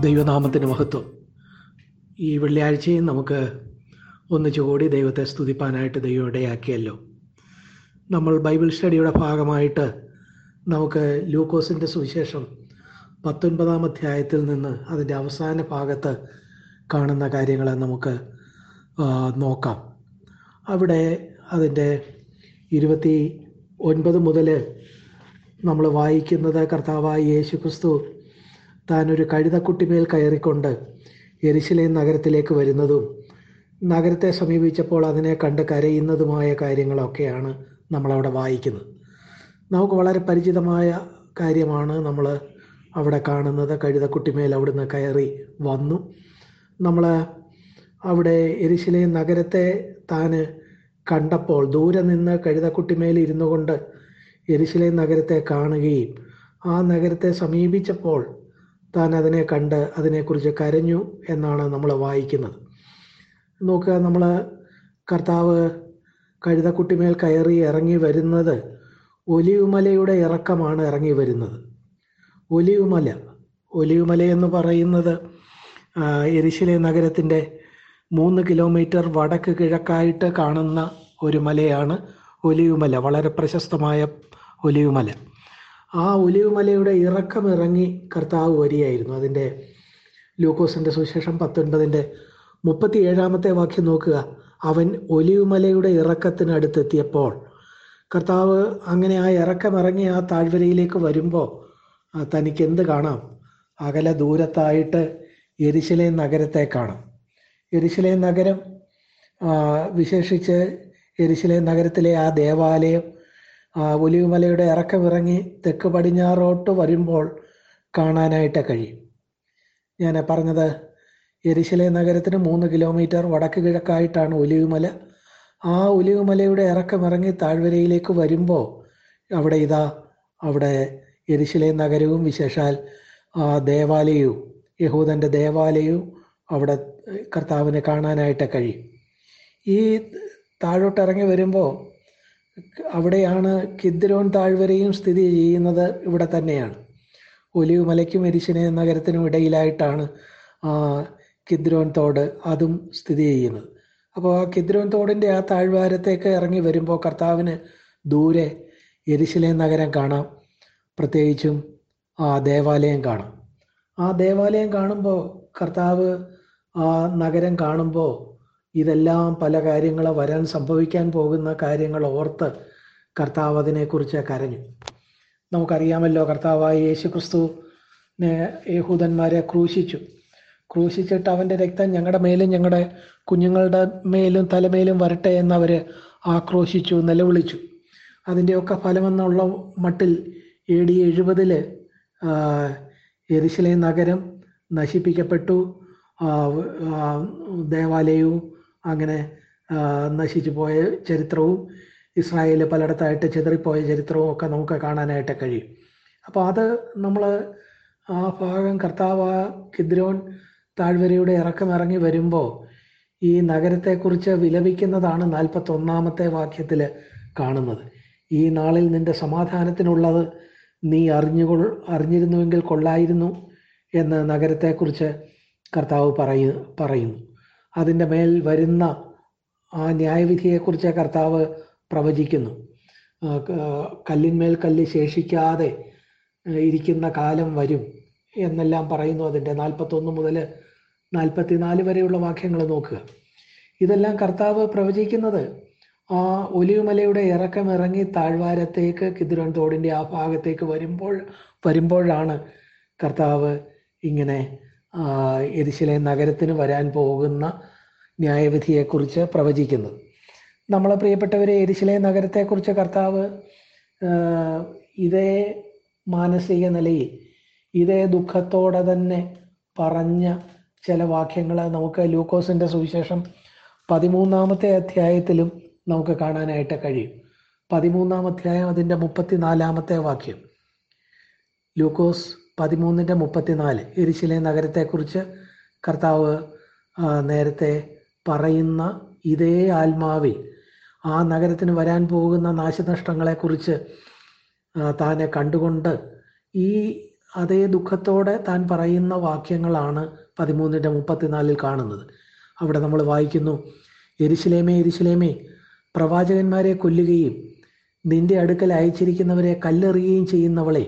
ദൈവനാമത്തിന് മഹത്വം. ഈ വെള്ളിയാഴ്ചയും നമുക്ക് ഒന്നിച്ചു കൂടി ദൈവത്തെ സ്തുതിപ്പാനായിട്ട് ദൈവം ഇടയാക്കിയല്ലോ നമ്മൾ ബൈബിൾ സ്റ്റഡിയുടെ ഭാഗമായിട്ട് നമുക്ക് ലൂക്കോസിന്റെ സുവിശേഷം പത്തൊൻപതാം അധ്യായത്തിൽ നിന്ന് അതിന്റെ അവസാന ഭാഗത്ത് കാണുന്ന കാര്യങ്ങളെ നമുക്ക് നോക്കാം. അവിടെ അതിന്റെ ഇരുപത്തി ഒൻപത് മുതൽ നമ്മൾ വായിക്കുന്നത് കർത്താവായി യേശു ക്രിസ്തു താൻ ഒരു കഴുതക്കുട്ടിമേൽ കയറിക്കൊണ്ട് എരിശിലേം നഗരത്തിലേക്ക് വരുന്നതും നഗരത്തെ സമീപിച്ചപ്പോൾ അതിനെ കണ്ട് കരയുന്നതുമായ കാര്യങ്ങളൊക്കെയാണ് നമ്മളവിടെ വായിക്കുന്നത്. നമുക്ക് വളരെ പരിചിതമായ കാര്യമാണ് നമ്മൾ അവിടെ കാണുന്നത്. കഴുതക്കുട്ടിമേൽ അവിടുന്ന് കയറി വന്നു. നമ്മൾ അവിടെ എരിശിലേം നഗരത്തെ താൻ കണ്ടപ്പോൾ ദൂരെ നിന്ന് കഴുതക്കുട്ടിമേൽ ഇരുന്നു കൊണ്ട് എരിശിലേം നഗരത്തെ കാണുകയും ആ നഗരത്തെ സമീപിച്ചപ്പോൾ താൻ അതിനെ കണ്ട് അതിനെക്കുറിച്ച് കരഞ്ഞു എന്നാണ് നമ്മൾ വായിക്കുന്നത്. നോക്കുക നമ്മൾ കർത്താവ് കഴുതക്കുട്ടിമേൽ കയറി ഇറങ്ങി വരുന്നത് ഒലിവുമലയുടെ ഇറക്കമാണ് ഇറങ്ങി വരുന്നത്. ഒലിവുമല ഒലിവുമല എന്ന് പറയുന്നത് എരിശിലെ നഗരത്തിന്റെ മൂന്ന് കിലോമീറ്റർ വടക്ക് കിഴക്കായിട്ട് കാണുന്ന ഒരു മലയാണ് ഒലിവുമല വളരെ പ്രശസ്തമായ ഒലിവുമല. ആ ഒലിവുമലയുടെ ഇറക്കം ഇറങ്ങി കർത്താവ് വരികയായിരുന്നു. അതിന്റെ ലൂക്കോസിന്റെ സുവിശേഷം പത്തൊൻപതിന്റെ മുപ്പത്തി ഏഴാമത്തെ വാക്യം നോക്കുക. അവൻ ഒലിവുമലയുടെ ഇറക്കത്തിനടുത്തെത്തിയപ്പോൾ കർത്താവ് അങ്ങനെ ആ ഇറക്കം ഇറങ്ങി ആ താഴ്വരയിലേക്ക് വരുമ്പോൾ തനിക്ക് എന്ത് കാണാം? അകലെ ദൂരത്തായിട്ട് എരിശിലേം നഗരത്തെ കാണാം. എരിശിലേം നഗരം വിശേഷിച്ച് എരിശിലേം നഗരത്തിലെ ആ ദേവാലയം ഒലിവുമലയുടെ ഇറക്കമിറങ്ങി തെക്ക് പടിഞ്ഞാറോട്ട് വരുമ്പോൾ കാണാനായിട്ട് കഴിയും. ഞാൻ പറഞ്ഞത് എരിശിലെ നഗരത്തിന് മൂന്ന് കിലോമീറ്റർ വടക്ക് കിഴക്കായിട്ടാണ് ഒലിവുമല. ആ ഒലിവുമലയുടെ ഇറക്കമിറങ്ങി താഴ്വരയിലേക്ക് വരുമ്പോൾ അവിടെ ഇതാ അവിടെ എരിശിലെ നഗരവും വിശേഷാൽ ആ ദേവാലയവും യഹൂദന്റെ ദേവാലയവും അവിടെ കർത്താവിനെ കാണാനായിട്ട് കഴിയും. ഈ താഴോട്ടിറങ്ങി വരുമ്പോൾ അവിടെയാണ് കിദ്രോൻ താഴ്വരയും സ്ഥിതി ചെയ്യുന്നത് ഇവിടെ തന്നെയാണ്. ഒലിവ് മലയ്ക്കും എരിശിനെ നഗരത്തിനും ഇടയിലായിട്ടാണ് കിദ്രോൻ തോട് അതും സ്ഥിതി ചെയ്യുന്നത്. അപ്പോൾ ആ കിദ്രോൻ തോടിന്റെ ആ താഴ്വാരത്തേക്ക് ഇറങ്ങി വരുമ്പോൾ കർത്താവിന് ദൂരെ എരിശിലെ നഗരം കാണാം. പ്രത്യേകിച്ചും ആ ദേവാലയം കാണാം. ആ ദേവാലയം കാണുമ്പോൾ കർത്താവ് ആ നഗരം കാണുമ്പോൾ ഇതെല്ലാം പല കാര്യങ്ങൾ വരാൻ സംഭവിക്കാൻ പോകുന്ന കാര്യങ്ങൾ ഓർത്ത് കർത്താവ് അതിനെക്കുറിച്ച് കരഞ്ഞു. നമുക്കറിയാമല്ലോ കർത്താവായ യേശു ക്രിസ്തു യഹൂദന്മാരെ ക്രൂശിച്ചു. ക്രൂശിച്ചിട്ട് അവന്റെ രക്തം ഞങ്ങളുടെ മേലും ഞങ്ങളുടെ കുഞ്ഞുങ്ങളുടെ മേലും തലമേലും വരട്ടെ എന്നവർ ആക്രോശിച്ചു നിലവിളിച്ചു. അതിന്റെയൊക്കെ ഫലമെന്നുള്ള മട്ടിൽ എ ഡി എഴുപതിൽ എരിശിലെ നഗരം നശിപ്പിക്കപ്പെട്ടു. ദേവാലയവും അങ്ങനെ നശിച്ചു പോയ ചരിത്രവും ഇസ്രായേൽ പലയിടത്തായിട്ട് ചെതറിപ്പോയ ചരിത്രവും ഒക്കെ നമുക്ക് കാണാനായിട്ട് കഴിയും. അപ്പോൾ അത് നമ്മൾ ആ ഭാഗം കർത്താവ് കിദ്രോൻ താഴ്വരയുടെ ഇറക്കം ഇറങ്ങി വരുമ്പോൾ ഈ നഗരത്തെക്കുറിച്ച് വിലപിക്കുന്നതാണ് നാൽപ്പത്തൊന്നാമത്തെ വാക്യത്തിൽ കാണുന്നത്. ഈ നാളിൽ നിന്റെ സമാധാനത്തിനുള്ളത് നീ അറിഞ്ഞുകൊ അറിഞ്ഞിരുന്നുവെങ്കിൽ കൊള്ളായിരുന്നു എന്ന് നഗരത്തെക്കുറിച്ച് കർത്താവ് പറയു പറയുന്നു. അതിന്റെ മേൽ വരുന്ന ആ ന്യായവിധിയെക്കുറിച്ച് കർത്താവ് പ്രവചിക്കുന്നു. കല്ലിന്മേൽ കല്ല് ശേഷിക്കാതെ ഇരിക്കുന്ന കാലം വരും എന്നെല്ലാം പറയുന്നു അതിന്റെ നാൽപ്പത്തൊന്ന് മുതൽ നാൽപ്പത്തിനാല് വരെയുള്ള വാക്യങ്ങൾ നോക്കുക. ഇതെല്ലാം കർത്താവ് പ്രവചിക്കുന്നത് ആ ഒലിയുമലയുടെ ഇറക്കം ഇറങ്ങി താഴ്വാരത്തേക്ക് കിതിരൻ തോടിന്റെ ആ ഭാഗത്തേക്ക് വരുമ്പോൾ വരുമ്പോഴാണ് കർത്താവ് ഇങ്ങനെ എരിശിലെ നഗരത്തിന് വരാൻ പോകുന്ന ന്യായവിധിയെക്കുറിച്ച് പ്രവചിക്കുന്നത് നമ്മളെ പ്രിയപ്പെട്ടവരെ എരിശിലെ നഗരത്തെക്കുറിച്ച് കർത്താവ് ഇതേ മാനസിക നിലയിൽ ഇതേ ദുഃഖത്തോടെ തന്നെ പറഞ്ഞ ചില വാക്യങ്ങൾ നമുക്ക് ലൂക്കോസിന്റെ സുവിശേഷം പതിമൂന്നാമത്തെ അധ്യായത്തിലും നമുക്ക് കാണാനായിട്ട് കഴിയും. പതിമൂന്നാം അധ്യായം അതിന്റെ മുപ്പത്തിനാലാമത്തെ വാക്യം. ലൂക്കോസ് പതിമൂന്നിന്റെ മുപ്പത്തിനാല് എരിശിലെ നഗരത്തെക്കുറിച്ച് കർത്താവ് നേരത്തെ പറയുന്ന ഇതേ ആത്മാവിൽ ആ നഗരത്തിന് വരാൻ പോകുന്ന നാശനഷ്ടങ്ങളെക്കുറിച്ച് കുറിച്ച് താനെ കണ്ടുകൊണ്ട് ഈ അതേ ദുഃഖത്തോടെ താൻ പറയുന്ന വാക്യങ്ങളാണ് പതിമൂന്നിന്റെ മുപ്പത്തിനാലിൽ കാണുന്നത്. അവിടെ നമ്മൾ വായിക്കുന്നു എരിശിലേമേ എരിശിലേമേ പ്രവാചകന്മാരെ കൊല്ലുകയും നിന്റെ അടുക്കൽ അയച്ചിരിക്കുന്നവരെ കല്ലെറിയുകയും ചെയ്യുന്നവളെ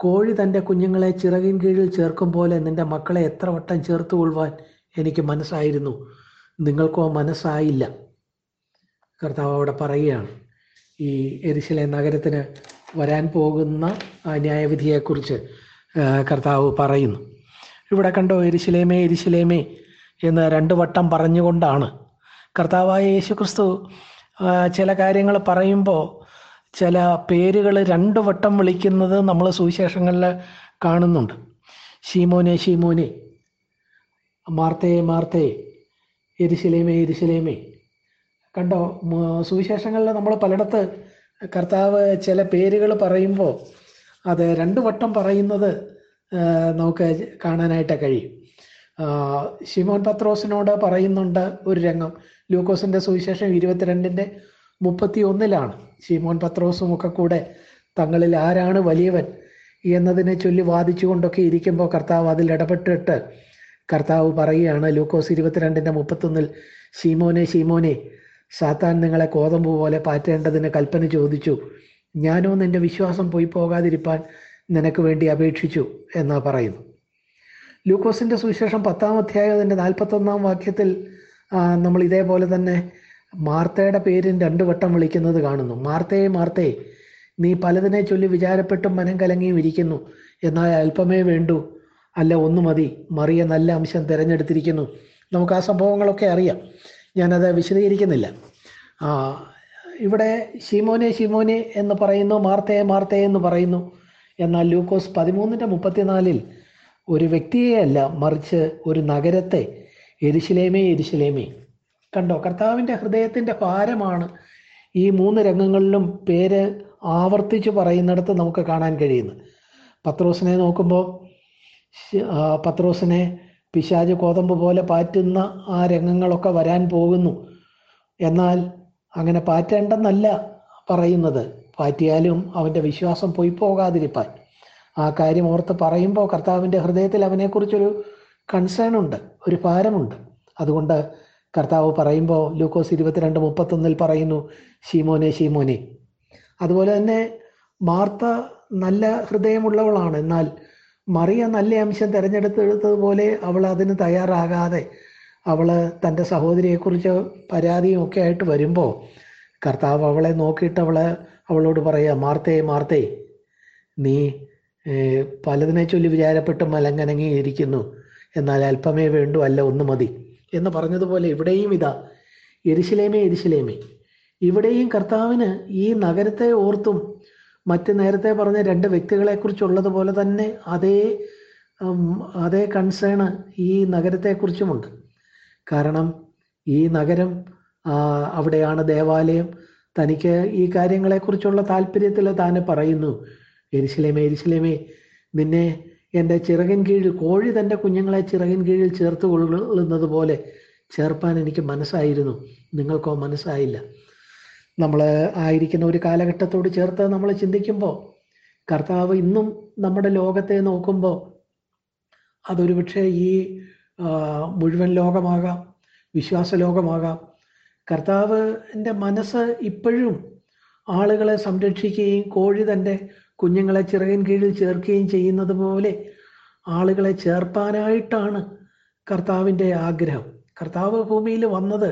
കോഴി തന്റെ കുഞ്ഞുങ്ങളെ ചിറകിൻ കീഴിൽ ചേർക്കും പോലെ നിന്റെ മക്കളെ എത്ര വട്ടം ചേർത്ത് കൊള്ളുവാൻ എനിക്ക് മനസ്സായിരുന്നു. നിങ്ങൾക്കോ മനസ്സായില്ല. കർത്താവ് അവിടെ പറയുകയാണ് ഈ എരിശിലെ നഗരത്തിന് വരാൻ പോകുന്ന ന്യായവിധിയെക്കുറിച്ച് കർത്താവ് പറയുന്നു. ഇവിടെ കണ്ടോ എരിശിലേമേ എരിശിലേമേ എന്ന് രണ്ട് വട്ടം പറഞ്ഞുകൊണ്ടാണ്. കർത്താവായ യേശുക്രിസ്തു ചില കാര്യങ്ങൾ പറയുമ്പോൾ ചില പേരുകൾ രണ്ട് വട്ടം വിളിക്കുന്നത് നമ്മൾ സുവിശേഷങ്ങളിൽ കാണുന്നുണ്ട്. ഷീമോനെ ഷീമോനെ മാർത്തേ മാർത്തേ എരിശിലേമേ എരിശിലേമേ. കണ്ടോ സുവിശേഷങ്ങളിൽ നമ്മൾ പലയിടത്ത് കർത്താവ് ചില പേരുകൾ പറയുമ്പോൾ അത് രണ്ടു വട്ടം പറയുന്നത് നമുക്ക് കാണാനായിട്ട് കഴിയും. ശിമോൻ പത്രോസിനോട് പറയുന്നുണ്ട് ഒരു രംഗം. ലൂക്കോസിന്റെ സുവിശേഷം ഇരുപത്തിരണ്ടിന്റെ മുപ്പത്തി ഒന്നിലാണ് ശിമോൻ പത്രോസും ഒക്കെ കൂടെ തങ്ങളിൽ ആരാണ് വലിയവൻ എന്നതിനെ ചൊല്ലി വാദിച്ചുകൊണ്ടൊക്കെ ഇരിക്കുമ്പോൾ കർത്താവ് അതിൽ ഇടപെട്ടിട്ട് കർത്താവ് പറയുകയാണ് ലൂക്കോസ് ഇരുപത്തിരണ്ടിന്റെ മുപ്പത്തൊന്നിൽ ഷീമോനെ ഷീമോനെ സാത്താൻ നിങ്ങളെ കോതമ്പ് പോലെ പാറ്റേണ്ടതിന് കൽപ്പന ചോദിച്ചു. ഞാനോ നിന്റെ വിശ്വാസം പോയി പോകാതിരിപ്പാൻ നിനക്ക് വേണ്ടി അപേക്ഷിച്ചു എന്നാ പറയുന്നു. ലൂക്കോസിന്റെ സുവിശേഷം പത്താം അധ്യായത്തിന്റെ നാൽപ്പത്തൊന്നാം വാക്യത്തിൽ നമ്മൾ ഇതേപോലെ തന്നെ മാർത്തയുടെ പേരും രണ്ടു വട്ടം വിളിക്കുന്നത് കാണുന്നു. മാർത്തയെ മാർത്തയെ നീ പലതിനെ ചൊല്ലി വിചാരപ്പെട്ടും മനം കലങ്ങിയും ഇരിക്കുന്നു. എന്നാൽ അല്പമേ വേണ്ടൂ. അല്ല ഒന്ന് മതി. മറിയ നല്ല അംശം തിരഞ്ഞെടുത്തിരിക്കുന്നു. നമുക്ക് ആ സംഭവങ്ങളൊക്കെ അറിയാം. ഞാനത് വിശദീകരിക്കുന്നില്ല. ഇവിടെ ഷിമോനെ ഷിമോനെ എന്ന് പറയുന്നു മാർത്തയെ മാർത്തയെ എന്ന് പറയുന്നു. എന്നാൽ ലൂക്കോസ് പതിമൂന്നിന്റെ മുപ്പത്തിനാലിൽ ഒരു വ്യക്തിയെയല്ല മറിച്ച് ഒരു നഗരത്തെ എരിശിലേമേ എരിശിലേമേ. കണ്ടോ കർത്താവിന്റെ ഹൃദയത്തിന്റെ ഭാരമാണ് ഈ മൂന്ന് രംഗങ്ങളിലും പേര് ആവർത്തിച്ച് പറയുന്നിടത്ത് നമുക്ക് കാണാൻ കഴിയുന്നത്. പത്രോസിനെ നോക്കുമ്പോൾ പത്രോസിനെ പിശാജ് കോതമ്പ് പോലെ പാറ്റുന്ന ആ രംഗങ്ങളൊക്കെ വരാൻ പോകുന്നു. എന്നാൽ അങ്ങനെ പാറ്റേണ്ടെന്നല്ല പറയുന്നത്. പാറ്റിയാലും അവന്റെ വിശ്വാസം പോയി പോകാതിരിപ്പാൻ. ആ കാര്യം ഓർത്ത് പറയുമ്പോൾ കർത്താവിന്റെ ഹൃദയത്തിൽ അവനെക്കുറിച്ചൊരു കൺസേൺ ഉണ്ട് ഒരു ഭാരമുണ്ട്. അതുകൊണ്ട് കർത്താവ് പറയുമ്പോൾ ലൂക്കോസ് ഇരുപത്തിരണ്ട് മുപ്പത്തൊന്നിൽ പറയുന്നു ഷീമോനെ ഷീമോനെ അതുപോലെ തന്നെ മാർത്ത നല്ല ഹൃദയമുള്ളവളാണ്. എന്നാൽ മറിയ നല്ല അംശം തിരഞ്ഞെടുത്തെടുത്തതുപോലെ അവൾ അതിന് തയ്യാറാകാതെ അവൾ തന്റെ സഹോദരിയെക്കുറിച്ച് പരാതിയും ഒക്കെ ആയിട്ട് വരുമ്പോൾ കർത്താവ് അവളെ നോക്കിയിട്ട് അവൾ അവളോട് പറയുക മാർത്തേ മാർത്തേ നീ പലതിനെ ചൊല്ലി വിചാരപ്പെട്ട് മലങ്ങനങ്ങിയിരിക്കുന്നു എന്നാൽ അല്പമേ വേണ്ടു അല്ല ഒന്ന് മതി. എന്ന് പറഞ്ഞതുപോലെ ഇവിടെയും ഇതാ എരിശിലേമേ എരിശിലേമേ ഇവിടെയും കർത്താവിന് ഈ നഗരത്തെ ഓർത്തും മറ്റ് നേരത്തെ പറഞ്ഞ രണ്ട് വ്യക്തികളെ കുറിച്ചുള്ളതുപോലെ തന്നെ അതേ അതേ കൺസേണ് ഈ നഗരത്തെക്കുറിച്ചുമുണ്ട്. കാരണം ഈ നഗരം അവിടെയാണ് ദേവാലയം. തനിക്ക് ഈ കാര്യങ്ങളെക്കുറിച്ചുള്ള താല്പര്യത്തിൽ താൻ പറയുന്നു എരിശിലേമേ എരിശിലേമേ നിന്നെ എന്റെ ചിറകിൻ കീഴിൽ കോഴി തന്റെ കുഞ്ഞുങ്ങളെ ചിറകിൻ കീഴിൽ ചേർത്ത് കൊള്ളുന്നത് പോലെ ചേർപ്പാൻ എനിക്ക് മനസ്സായിരുന്നു. നിങ്ങൾക്കോ മനസ്സായില്ല. നമ്മൾ ആയിരിക്കുന്ന ഒരു കാലഘട്ടത്തോട് ചേർത്ത് നമ്മൾ ചിന്തിക്കുമ്പോൾ കർത്താവ് ഇന്നും നമ്മുടെ ലോകത്തെ നോക്കുമ്പോൾ അതൊരു പക്ഷേ ഈ മുഴുവൻ ലോകമാകാം വിശ്വാസ ലോകമാകാം. കർത്താവിന്റെ മനസ്സ് ഇപ്പോഴും ആളുകളെ സംരക്ഷിക്കുകയും കോഴി തന്റെ കുഞ്ഞുങ്ങളെ ചിറകിൻ കീഴിൽ ചേർക്കുകയും ചെയ്യുന്നത് പോലെ ആളുകളെ ചേർപ്പാനായിട്ടാണ് കർത്താവിന്റെ ആഗ്രഹം. കർത്താവ് ഭൂമിയിൽ വന്നത്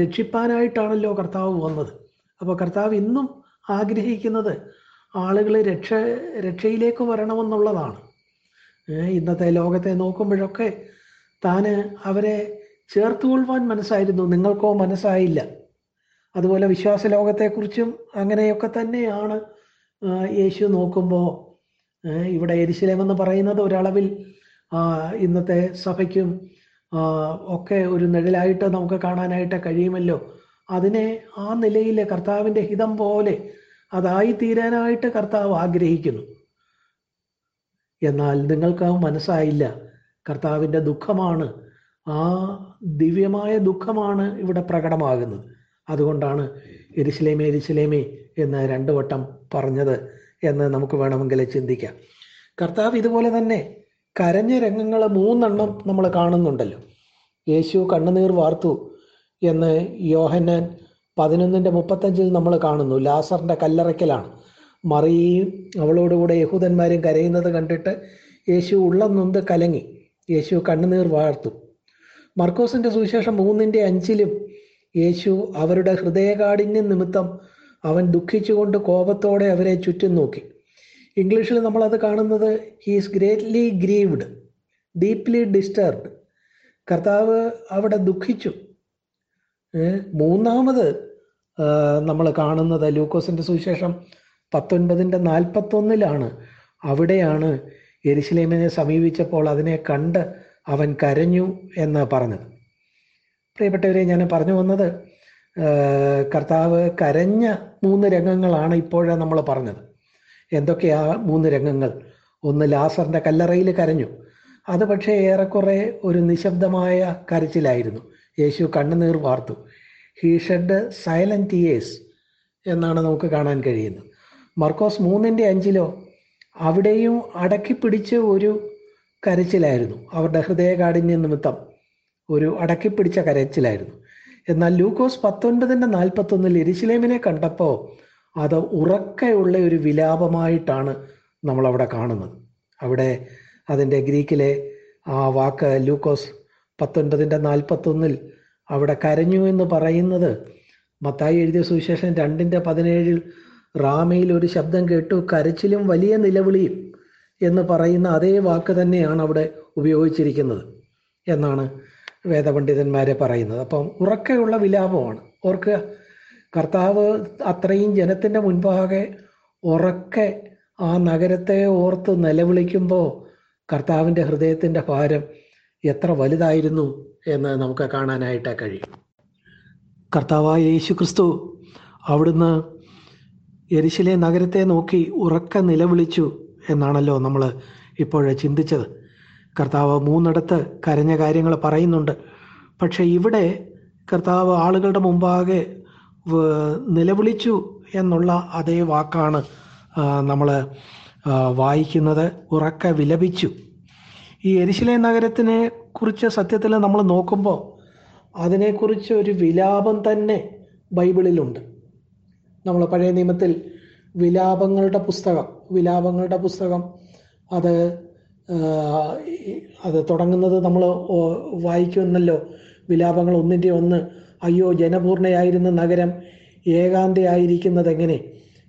രക്ഷിപ്പാനായിട്ടാണല്ലോ കർത്താവ് വന്നത്. അപ്പോൾ കർത്താവ് ഇന്നും ആഗ്രഹിക്കുന്നത് ആളുകൾ രക്ഷ രക്ഷയിലേക്ക് വരണമെന്നുള്ളതാണ്. ഇന്നത്തെ ലോകത്തെ നോക്കുമ്പോഴൊക്കെ താന് അവരെ ചേർത്തുകൊള്ളുവാൻ മനസ്സായിരുന്നു. നിങ്ങൾക്കോ മനസ്സായില്ല. അതുപോലെ വിശ്വാസ ലോകത്തെക്കുറിച്ചും അങ്ങനെയൊക്കെ തന്നെയാണ് യേശു നോക്കുമ്പോൾ ഇവിടെ എരിശിലേമെന്ന് പറയുന്നത് ഒരളവിൽ ഇന്നത്തെ സഭയ്ക്കും ഒക്കെ ഒരു നിഴലായിട്ട് നമുക്ക് കാണാനായിട്ട് കഴിയുമല്ലോ. അതിനെ ആ നിലയിലെ കർത്താവിന്റെ ഹിതം പോലെ അതായി തീരാനായിട്ട് കർത്താവ് ആഗ്രഹിക്കുന്നു. എന്നാൽ നിങ്ങൾക്ക് മനസ്സായില്ല. കർത്താവിന്റെ ദുഃഖമാണ്. ആ ദിവ്യമായ ദുഃഖമാണ് ഇവിടെ പ്രകടമാകുന്നത്. അതുകൊണ്ടാണ് എരിശിലേമേ എരിശിലേമേ എന്ന് രണ്ടു വട്ടം പറഞ്ഞത് എന്ന് നമുക്ക് വേണമെങ്കിൽ ചിന്തിക്കാം. കർത്താവ് ഇതുപോലെ തന്നെ കരഞ്ഞ രംഗങ്ങൾ മൂന്നെണ്ണം നമ്മൾ കാണുന്നുണ്ടല്ലോ. യേശു കണ്ണുനീർ വാർത്തു എന്ന് യോഹന്നാൻ പതിനൊന്നിന്റെ മുപ്പത്തഞ്ചിൽ നമ്മൾ കാണുന്നു. ലാസറിന്റെ കല്ലറയ്ക്കലാണ്. മറിയയും അവളോടുകൂടെ യഹൂദന്മാരും കരയുന്നത് കണ്ടിട്ട് യേശു ഉള്ളം നൊന്ത് കലങ്ങി. യേശു കണ്ണുനീർ വാർത്തു. മർക്കോസിന്റെ സുവിശേഷം മൂന്നിന്റെ അഞ്ചിലും യേശു അവരുടെ ഹൃദയകാഠിന്യം നിമിത്തം അവൻ ദുഃഖിച്ചുകൊണ്ട് കോപത്തോടെ അവരെ ചുറ്റും നോക്കി. ഇംഗ്ലീഷിൽ നമ്മൾ അത് കാണുന്നത് he's greatly grieved deeply disturbed കർത്താവ് അവിടെ ദുഃഖിച്ചു. മൂന്നാമത് നമ്മൾ കാണുന്നത് ലൂക്കോസിന്റെ സുവിശേഷം പത്തൊൻപതിന്റെ നാൽപ്പത്തൊന്നിലാണ്. അവിടെയാണ് എരിശിലേമിനെ സമീപിച്ചപ്പോൾ അതിനെ കണ്ട് അവൻ കരഞ്ഞു എന്ന് പറഞ്ഞത്. പ്രിയപ്പെട്ടവരെ ഞാൻ പറഞ്ഞു വന്നത് കർത്താവ് കരഞ്ഞ മൂന്ന് രംഗങ്ങളാണ് ഇപ്പോഴേ നമ്മൾ പറഞ്ഞത്. എന്തൊക്കെയാ മൂന്ന് രംഗങ്ങൾ? ഒന്ന് ലാസറിന്റെ കല്ലറയിൽ കരഞ്ഞു. അത് പക്ഷേ ഏറെക്കുറെ ഒരു നിശബ്ദമായ കരച്ചിലായിരുന്നു. യേശു കണ്ണുനീർ വാർത്തു. ഹീ ഷെഡ് സൈലന്റ് ഇയേഴ്സ് എന്നാണ് നമുക്ക് കാണാൻ കഴിയുന്നത്. മർക്കോസ് മൂന്നിന്റെ അഞ്ചിലോ അവിടെയും അടക്കി പിടിച്ച് ഒരു കരച്ചിലായിരുന്നു. അവരുടെ ഹൃദയകാഠിന്യ നിമിത്തം ഒരു അടക്കി പിടിച്ച കരച്ചിലായിരുന്നു. എന്നാൽ ലൂക്കോസ് പത്തൊൻപതിന്റെ നാൽപ്പത്തൊന്നിൽ എരിശിലേമിനെ കണ്ടപ്പോൾ അത് ഉറക്കെയുള്ള ഒരു വിലാപമായിട്ടാണ് നമ്മളവിടെ കാണുന്നത്. അവിടെ അതിന്റെ ഗ്രീക്കിലെ ആ വാക്ക് ലൂക്കോസ് പത്തൊൻപതിന്റെ നാൽപ്പത്തൊന്നിൽ അവിടെ കരഞ്ഞു എന്ന് പറയുന്നത് മത്തായി എഴുതിയ സുവിശേഷം രണ്ടിന്റെ പതിനേഴിൽ റാമയിൽ ഒരു ശബ്ദം കേട്ടു കരച്ചിലും വലിയ നിലവിളിയും എന്ന് പറയുന്ന അതേ വാക്ക് തന്നെയാണ് അവിടെ ഉപയോഗിച്ചിരിക്കുന്നത് എന്നാണ് വേദപണ്ഡിതന്മാരെ പറയുന്നത്. അപ്പം ഉറക്കെയുള്ള വിലാപമാണ്. ഓർക്കുക കർത്താവ് അത്രയും ജനത്തിന്റെ മുൻപാകെ ഉറക്കെ ആ നഗരത്തെ ഓർത്ത് നിലവിളിക്കുമ്പോൾ കർത്താവിന്റെ ഹൃദയത്തിന്റെ ഭാരം എത്ര വലുതായിരുന്നു എന്ന് നമുക്ക് കാണാനായിട്ട് കഴിയും. കർത്താവായ യേശു ക്രിസ്തു അവിടുന്ന് എരിശിലെ നഗരത്തെ നോക്കി ഉറക്ക നിലവിളിച്ചു എന്നാണല്ലോ നമ്മൾ ഇപ്പോഴേ ചിന്തിച്ചത്. കർത്താവ് മൂന്നിടത്ത് കരഞ്ഞ കാര്യങ്ങൾ പറയുന്നുണ്ട്. പക്ഷേ ഇവിടെ കർത്താവ് ആളുകളുടെ മുമ്പാകെ നിലവിളിച്ചു എന്നുള്ള അതേ വാക്കാണ് നമ്മൾ വായിക്കുന്നത്. ഉറക്ക വിലപിച്ചു. ഈ എരിശിലെ നഗരത്തിനെ കുറിച്ച് സത്യത്തിൽ നമ്മൾ നോക്കുമ്പോൾ അതിനെക്കുറിച്ച് ഒരു വിലാപം തന്നെ ബൈബിളിലുണ്ട്. നമ്മൾ പഴയ നിയമത്തിൽ വിലാപങ്ങളുടെ പുസ്തകം വിലാപങ്ങളുടെ പുസ്തകം അത് അത് തുടങ്ങുന്നത് നമ്മൾ വായിക്കുമെന്നല്ലോ വിലാപങ്ങൾ ഒന്നിന്റെ ഒന്ന് അയ്യോ ജനപൂർണയായിരുന്ന നഗരം ഏകാന്തയായിരിക്കുന്നതെങ്ങനെ?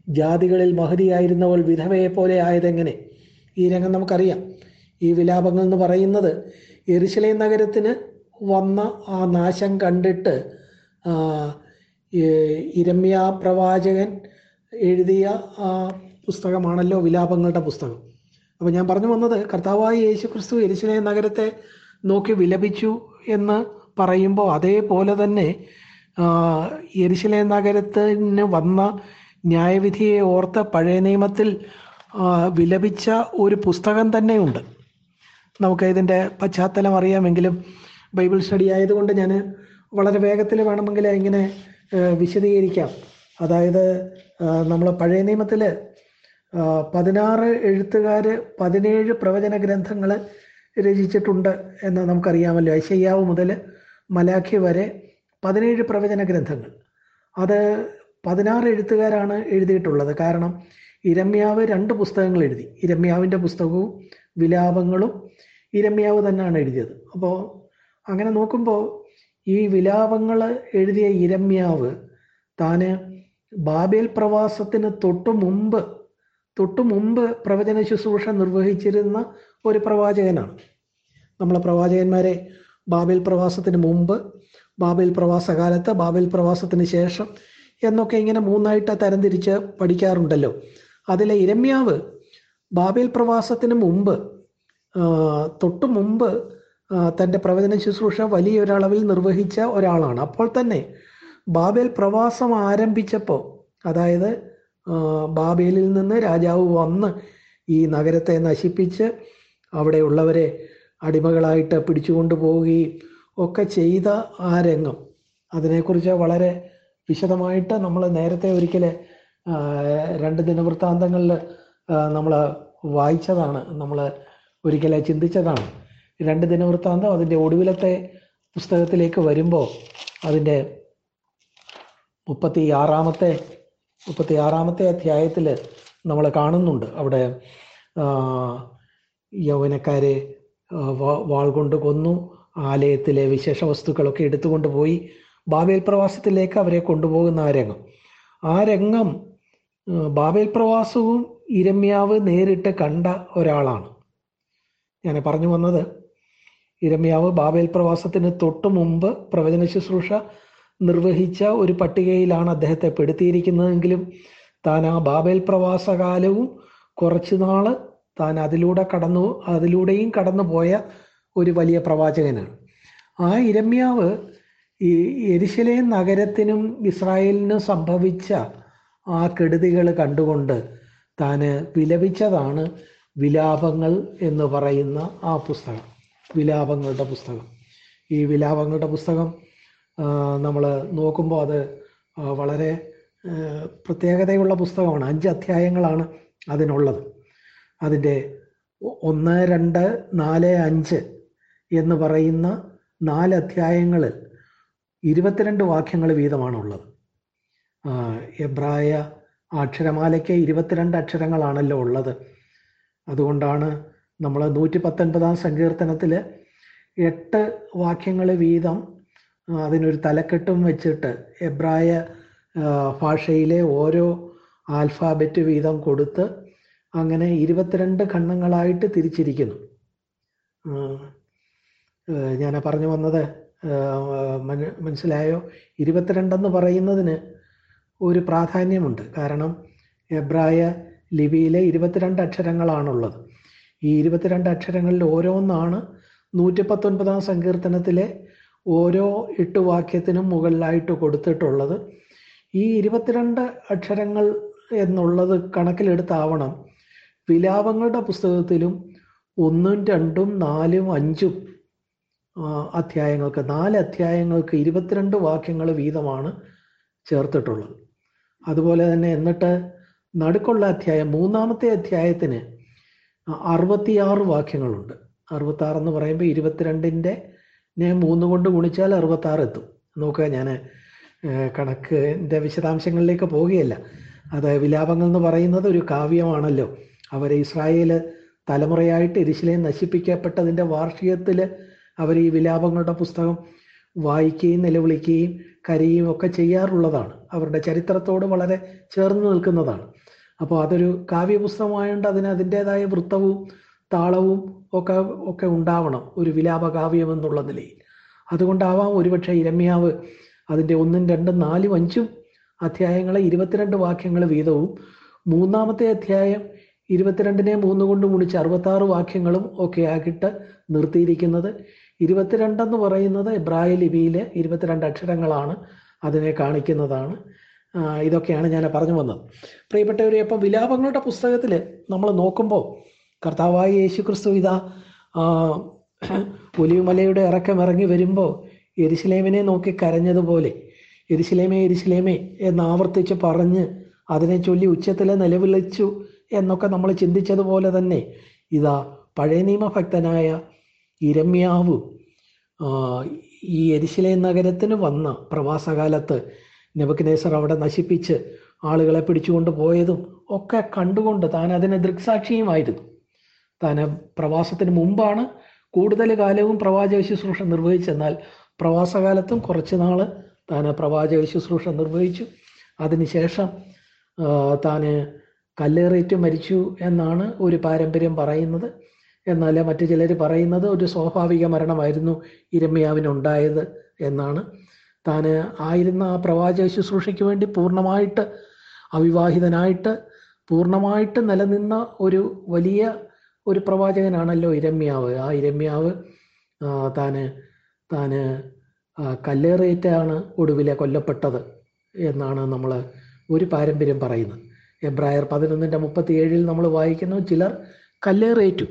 ജാതികളിൽ മഹതിയായിരുന്നവൾ വിധവയെ പോലെ ആയതെങ്ങനെ? ഈ രംഗം നമുക്കറിയാം. ഈ വിലാപങ്ങൾ എന്ന് പറയുന്നത് എരിശിലേ നഗരത്തിന് വന്ന ആ നാശം കണ്ടിട്ട് ഇരമ്യ പ്രവാചകൻ എഴുതിയ ആ പുസ്തകമാണല്ലോ വിലാപങ്ങളുടെ പുസ്തകം. അപ്പോൾ ഞാൻ പറഞ്ഞു വന്നത് കർത്താവായ യേശു ക്രിസ്തു നഗരത്തെ നോക്കി വിലപിച്ചു എന്ന് പറയുമ്പോൾ അതേപോലെ തന്നെ എരിശിലെ നഗരത്തിന് വന്ന ന്യായവിധിയെ ഓർത്ത് പഴയ നിയമത്തിൽ വിലപിച്ച ഒരു പുസ്തകം തന്നെയുണ്ട്. നമുക്ക് ഇതിന്റെ പശ്ചാത്തലം അറിയാമെങ്കിലും ബൈബിൾ സ്റ്റഡി ആയതുകൊണ്ട് ഞാൻ വളരെ വേഗത്തിൽ വേണമെങ്കിൽ ഇങ്ങനെ വിശദീകരിക്കാം. അതായത് നമ്മൾ പഴയ നിയമത്തിൽ പതിനാറ് എഴുത്തുകാർ പതിനേഴ് പ്രവചന ഗ്രന്ഥങ്ങൾ രചിച്ചിട്ടുണ്ട് എന്ന് നമുക്കറിയാമല്ലോ. ഐശയ്യാവ് മുതൽ മലാഖി വരെ പതിനേഴ് പ്രവചന ഗ്രന്ഥങ്ങൾ. അത് പതിനാറ് എഴുത്തുകാരാണ് എഴുതിയിട്ടുള്ളത്. കാരണം ഇരമ്യാവ് രണ്ട് പുസ്തകങ്ങൾ എഴുതി. ഇരമ്യാവിന്റെ പുസ്തകവും വിലാപങ്ങളും ഇരമ്യാവ് തന്നെയാണ് എഴുതിയത്. അപ്പോൾ അങ്ങനെ നോക്കുമ്പോൾ ഈ വിലാപങ്ങൾ എഴുതിയ ഇരമ്യാവ് താന് ബാബേൽ പ്രവാസത്തിന് തൊട്ടു മുമ്പ് തൊട്ടു മുമ്പ് പ്രവചന ശുശ്രൂഷ നിർവഹിച്ചിരുന്ന ഒരു പ്രവാചകനാണ്. നമ്മളെ പ്രവാചകന്മാരെ ബാബേൽ പ്രവാസത്തിന് മുമ്പ് ബാബേൽ പ്രവാസകാലത്ത് ബാബേൽ പ്രവാസത്തിന് ശേഷം എന്നൊക്കെ ഇങ്ങനെ മൂന്നായിട്ട് തരംതിരിച്ച് പഠിക്കാറുണ്ടല്ലോ. അതിലെ ഇരമ്യാവ് ബാബേൽ പ്രവാസത്തിന് മുമ്പ് തൊട്ടു മുമ്പ് തന്റെ പ്രവചന ശുശ്രൂഷ വലിയൊരളവിൽ നിർവഹിച്ച ഒരാളാണ്. അപ്പോൾ തന്നെ ബാബേൽ പ്രവാസം ആരംഭിച്ചപ്പോൾ അതായത് ബാബേലിൽ നിന്ന് രാജാവ് വന്ന് ഈ നഗരത്തെ നശിപ്പിച്ച് അവിടെയുള്ളവരെ അടിമകളായിട്ട് പിടിച്ചുകൊണ്ടു പോവുകയും ഒക്കെ ചെയ്ത ആ രംഗം. അതിനെക്കുറിച്ച് വളരെ വിശദമായിട്ട് നമ്മൾ നേരത്തെ ഒരിക്കൽ രണ്ട് ദിനവൃത്താന്തങ്ങളിൽ നമ്മൾ വായിച്ചതാണ്. നമ്മൾ ഒരിക്കലെ ചിന്തിച്ചതാണ്. രണ്ട് ദിനവൃത്താന്തം അതിന്റെ ഒടുവിലത്തെ പുസ്തകത്തിലേക്ക് വരുമ്പോൾ അതിന്റെ മുപ്പത്തി ആറാമത്തെ മുപ്പത്തി ആറാമത്തെ അധ്യായത്തിൽ നമ്മൾ കാണുന്നുണ്ട്. അവിടെ യൗവനക്കാരെ വാൾ കൊണ്ട് കൊന്നു. ആലയത്തിലെ വിശേഷ വസ്തുക്കളൊക്കെ എടുത്തുകൊണ്ട് പോയി. ബാബേൽ പ്രവാസത്തിലേക്ക് അവരെ കൊണ്ടുപോകുന്ന ആ രംഗം. ആ രംഗം ബാബേൽ പ്രവാസവും ഇരമ്യാവ് നേരിട്ട് കണ്ട ഒരാളാണ്. ഞാൻ പറഞ്ഞു വന്നത് ഇരമ്യാവ് ബാബേൽ പ്രവാസത്തിന് തൊട്ടു മുമ്പ് പ്രവചന ശുശ്രൂഷ നിർവഹിച്ച ഒരു പട്ടികയിലാണ് അദ്ദേഹത്തെ പെടുത്തിയിരിക്കുന്നതെങ്കിലും താൻ ആ ബാബേൽ പ്രവാസകാലവും കുറച്ചു നാൾ താൻ അതിലൂടെ കടന്നു അതിലൂടെയും കടന്നു പോയ ഒരു വലിയ പ്രവാചകനാണ്. ആ ഇരമ്യാവ് ഈ എരിശിലേം നഗരത്തിനും ഇസ്രായേലിനും സംഭവിച്ച ആ കെടുതികൾ കണ്ടുകൊണ്ട് താന് വിലപിച്ചതാണ് വിലാപങ്ങൾ എന്ന് പറയുന്ന ആ പുസ്തകം വിലാപങ്ങളുടെ പുസ്തകം. ഈ വിലാപങ്ങളുടെ പുസ്തകം നമ്മൾ നോക്കുമ്പോൾ അത് വളരെ പ്രത്യേകതയുള്ള പുസ്തകമാണ്. അഞ്ച് അധ്യായങ്ങളാണ് അതിനുള്ളത്. അതിന്റെ ഒന്ന് രണ്ട് നാല് അഞ്ച് എന്ന് പറയുന്ന നാല് അധ്യായങ്ങളിൽ ഇരുപത്തിരണ്ട് വാക്യങ്ങൾ വീതമാണുള്ളത്. എബ്രായ അക്ഷരമാലയ്ക്ക് ഇരുപത്തിരണ്ട് അക്ഷരങ്ങളാണല്ലോ ഉള്ളത്. അതുകൊണ്ടാണ് നമ്മൾ നൂറ്റി പത്തൊൻപതാം സങ്കീർത്തനത്തിൽ എട്ട് വാക്യങ്ങൾ വീതം അതിനൊരു തലക്കെട്ടും വെച്ചിട്ട് എബ്രായ ഭാഷയിലെ ഓരോ ആൽഫാബറ്റ് വീതം കൊടുത്ത് അങ്ങനെ ഇരുപത്തിരണ്ട് ഖണ്ഡങ്ങളായിട്ട് തിരിച്ചിരിക്കുന്നു. ഞാൻ പറഞ്ഞു വന്നത് മനസ്സിലായോ? ഇരുപത്തിരണ്ടെന്ന് പറയുന്നതിന് ഒരു പ്രാധാന്യമുണ്ട്. കാരണം എബ്രായ ലിപിയിലെ ഇരുപത്തിരണ്ട് അക്ഷരങ്ങളാണുള്ളത്. ഈ ഇരുപത്തിരണ്ട് അക്ഷരങ്ങളിൽ ഓരോന്നാണ് നൂറ്റി പത്തൊൻപതാം സങ്കീർത്തനത്തിലെ ഓരോ എട്ട് വാക്യത്തിനും മുകളിലായിട്ട് കൊടുത്തിട്ടുള്ളത്. ഈ ഇരുപത്തിരണ്ട് അക്ഷരങ്ങൾ എന്നുള്ളത് കണക്കിലെടുത്താവണം വിലാപങ്ങളുടെ പുസ്തകത്തിലും ഒന്നും രണ്ടും നാലും അഞ്ചും അധ്യായങ്ങൾക്ക് നാല് അധ്യായങ്ങൾക്ക് ഇരുപത്തിരണ്ട് വാക്യങ്ങൾ വീതമാണ് ചേർത്തിട്ടുള്ളത്. അതുപോലെ തന്നെ എന്നിട്ട് നടുക്കുള്ള അധ്യായം മൂന്നാമത്തെ അധ്യായത്തിന് അറുപത്തിയാറ് വാക്യങ്ങളുണ്ട്. അറുപത്താറ് എന്ന് പറയുമ്പോൾ ഇരുപത്തിരണ്ടിന്റെ ഞാൻ മൂന്ന് കൊണ്ട് ഗുണിച്ചാൽ അറുപത്താറ് എത്തും. നോക്കുക ഞാൻ കണക്കിന്റെ വിശദാംശങ്ങളിലേക്ക് പോവുകയല്ല അത് വിലാപങ്ങൾ എന്ന് പറയുന്നത് ഒരു കാവ്യമാണല്ലോ. അവർ ഇസ്രായേൽ തലമുറയായിട്ട് എരിശിലെ നശിപ്പിക്കപ്പെട്ടതിന്റെ വാർഷികത്തിൽ അവർ ഈ വിലാപങ്ങളുടെ പുസ്തകം വായിക്കുകയും നിലവിളിക്കുകയും കരയുകയും ഒക്കെ ചെയ്യാറുള്ളതാണ്. അവരുടെ ചരിത്രത്തോട് വളരെ ചേർന്ന് നിൽക്കുന്നതാണ്. അപ്പോൾ അതൊരു കാവ്യപുസ്തകമായതുകൊണ്ട് അതിന് അതിന്റെതായ വൃത്തവും താളവും ഒക്കെ ഒക്കെ ഉണ്ടാവണം ഒരു വിലാപ കാവ്യം എന്നുള്ള നിലയിൽ. അതുകൊണ്ടാവാം ഒരുപക്ഷെ ഇരമ്യാവ് അതിന്റെ ഒന്നും രണ്ടും നാലും അഞ്ചും അധ്യായങ്ങളെ ഇരുപത്തിരണ്ട് വാക്യങ്ങൾ വീതവും മൂന്നാമത്തെ അധ്യായം ഇരുപത്തിരണ്ടിനെ മൂന്ന് കൊണ്ട് ഗുണിച്ച് അറുപത്താറ് വാക്യങ്ങളും ഒക്കെ ആക്കിയിട്ട് നിർത്തിയിരിക്കുന്നത്. ഇരുപത്തിരണ്ടെന്ന് പറയുന്നത് ഇബ്രാഹിം ലിപിയിലെ ഇരുപത്തിരണ്ട് അക്ഷരങ്ങളാണ് അതിനെ കാണിക്കുന്നതാണ്. ഇതൊക്കെയാണ് ഞാൻ പറഞ്ഞു വന്നത്. പ്രിയപ്പെട്ടവരെ അപ്പം വിലാപങ്ങളുടെ പുസ്തകത്തിൽ നമ്മൾ നോക്കുമ്പോൾ കർത്താവായ യേശു ക്രിസ്തു ഇതാ ഒലിവുമലയുടെ ഇറക്കം ഇറങ്ങി വരുമ്പോൾ എരിശിലേമിനെ നോക്കി കരഞ്ഞതുപോലെ എരിശിലേമേ എരിശിലേമേ എന്ന് ആവർത്തിച്ച് പറഞ്ഞ് അതിനെ ചൊല്ലി ഉച്ചത്തിലെ നിലവിളിച്ചു എന്നൊക്കെ നമ്മൾ ചിന്തിച്ചതുപോലെ തന്നെ ഇതാ പഴയ നിയമഭക്തനായ ഇരമ്യാവ് ഈ എരിശിലേ നഗരത്തിന് വന്ന പ്രവാസകാലത്ത് നെബുക്കനേസർ അവിടെ നശിപ്പിച്ച് ആളുകളെ പിടിച്ചുകൊണ്ട് പോയതും ഒക്കെ കണ്ടുകൊണ്ട് താൻ അതിന് ദൃക്സാക്ഷിയുമായിരുന്നു. താൻ പ്രവാസത്തിന് മുമ്പാണ് കൂടുതൽ കാലവും പ്രവാചക ശുശ്രൂഷ നിർവഹിച്ചെന്നാൽ പ്രവാസകാലത്തും കുറച്ച് നാൾ താൻ പ്രവാചക ശുശ്രൂഷ നിർവഹിച്ചു. അതിനുശേഷം താൻ കല്ലേറേറ്റ് മരിച്ചു എന്നാണ് ഒരു പാരമ്പര്യം പറയുന്നത്. എന്നാൽ മറ്റു ചിലർ പറയുന്നത് ഒരു സ്വാഭാവിക മരണമായിരുന്നു ഇരമ്യാവിനുണ്ടായത് എന്നാണ്. താന് ആയിരുന്ന ആ പ്രവാചക ശുശ്രൂഷയ്ക്ക് വേണ്ടി പൂർണമായിട്ട് അവിവാഹിതനായിട്ട് പൂർണമായിട്ട് നിലനിന്ന ഒരു വലിയ ഒരു പ്രവാചകനാണല്ലോ ഇരമ്യാവ്. ആ ഇരമ്യാവ് താന് താന് കല്ലേറേറ്റാണ് ഒടുവിലെ കൊല്ലപ്പെട്ടത് എന്നാണ് നമ്മൾ ഒരു പാരമ്പര്യം പറയുന്നത്. എബ്രായർ പതിനൊന്നിന്റെ മുപ്പത്തിയേഴിൽ നമ്മൾ വായിക്കുന്നു ചിലർ കല്ലേറേറ്റു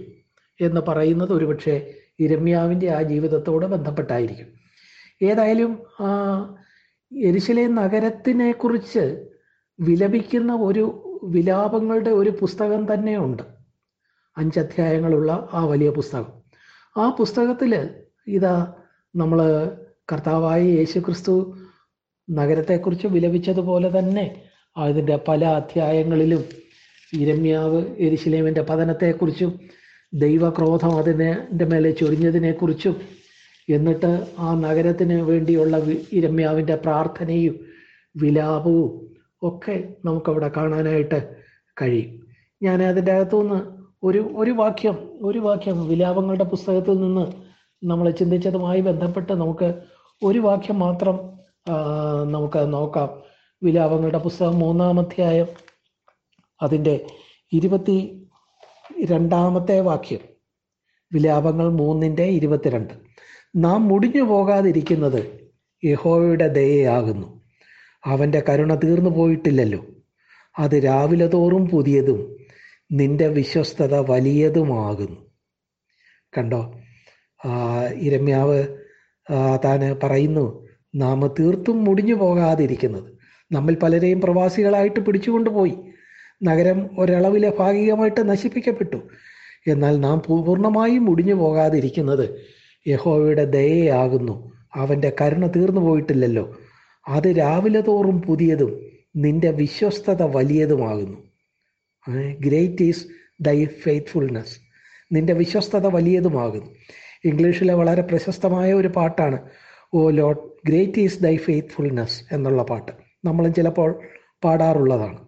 എന്ന് പറയുന്നത് ഒരുപക്ഷെ ഇരമ്യാവിന്റെ ആ ജീവിതത്തോട് ബന്ധപ്പെട്ടായിരിക്കും. ഏതായാലും എരിശിലെ നഗരത്തിനെ കുറിച്ച് വിലപിക്കുന്ന ഒരു വിലാപങ്ങളുടെ ഒരു പുസ്തകം തന്നെയുണ്ട്. അഞ്ചധ്യായങ്ങളുള്ള ആ വലിയ പുസ്തകം. ആ പുസ്തകത്തിൽ ഇതാ നമ്മൾ കർത്താവായ യേശു ക്രിസ്തു നഗരത്തെക്കുറിച്ച് വിലപിച്ചതുപോലെ തന്നെ അതിന്റെ പല അധ്യായങ്ങളിലും ഇരമ്യാവ് എരിശിലേമിന്റെ പതനത്തെക്കുറിച്ചും ദൈവക്രോധം അതിന്റെ മേലെ ചൊരിഞ്ഞതിനെക്കുറിച്ചും എന്നിട്ട് ആ നഗരത്തിന് വേണ്ടിയുള്ള ഇരമ്യാവിന്റെ പ്രാർത്ഥനയും വിലാപവും ഒക്കെ നമുക്കവിടെ കാണാനായിട്ട് കഴിയും. ഞാൻ അതിന്റെ അകത്തുനിന്ന് ഒരു ഒരു വാക്യം ഒരു വാക്യം വിലാപങ്ങളുടെ പുസ്തകത്തിൽ നിന്ന് നമ്മൾ ചിന്തിച്ചതുമായി ബന്ധപ്പെട്ട് നമുക്ക് ഒരു വാക്യം മാത്രം നമുക്ക് നോക്കാം. വിലാപങ്ങളുടെ പുസ്തകം മൂന്നാം അധ്യായം അതിന്റെ ഇരുപത്തി രണ്ടാമത്തെ വാക്യം. വിലാപങ്ങൾ മൂന്നിന്റെ ഇരുപത്തിരണ്ട്. നാം മുടിഞ്ഞു പോകാതിരിക്കുന്നത് യഹോവയുടെ ദയയാകുന്നു. അവന്റെ കരുണ തീർന്നു പോയിട്ടില്ലല്ലോ. അത് രാവിലെ തോറും പുതിയതും നിന്റെ വിശ്വസ്തത വലിയതുമാകുന്നു. കണ്ടോ? ഇരമ്യാവ് താന് പറയുന്നു നാം തീർത്തും മുടിഞ്ഞു പോകാതിരിക്കുന്നത്. നമ്മിൽ പലരെയും പ്രവാസികളായിട്ട് പിടിച്ചുകൊണ്ടുപോയി. നഗരം ഒരളവിലെ ഭാഗികമായിട്ട് നശിപ്പിക്കപ്പെട്ടു. എന്നാൽ നാം പൂർണമായും മുടിഞ്ഞു പോകാതിരിക്കുന്നത് യഹോവയുടെ ദയയാകുന്നു. അവന്റെ കരുണ തീർന്നു പോയിട്ടില്ലല്ലോ. അത് രാവിലെ തോറും പുതിയതും നിന്റെ വിശ്വസ്തത വലിയതുമാകുന്നു. ഗ്രേറ്റ് ഈസ് ദൈ ഫെയ്ത്ത്ഫുൾനെസ് നിന്റെ വിശ്വസ്തത വലിയതുമാകുന്നു. ഇംഗ്ലീഷിലെ വളരെ പ്രശസ്തമായ ഒരു പാട്ടാണ് O Lord great is thy faithfulness എന്നുള്ള പാട്ട്. നമ്മളും ചിലപ്പോൾ പാടാറുള്ളതാണ്.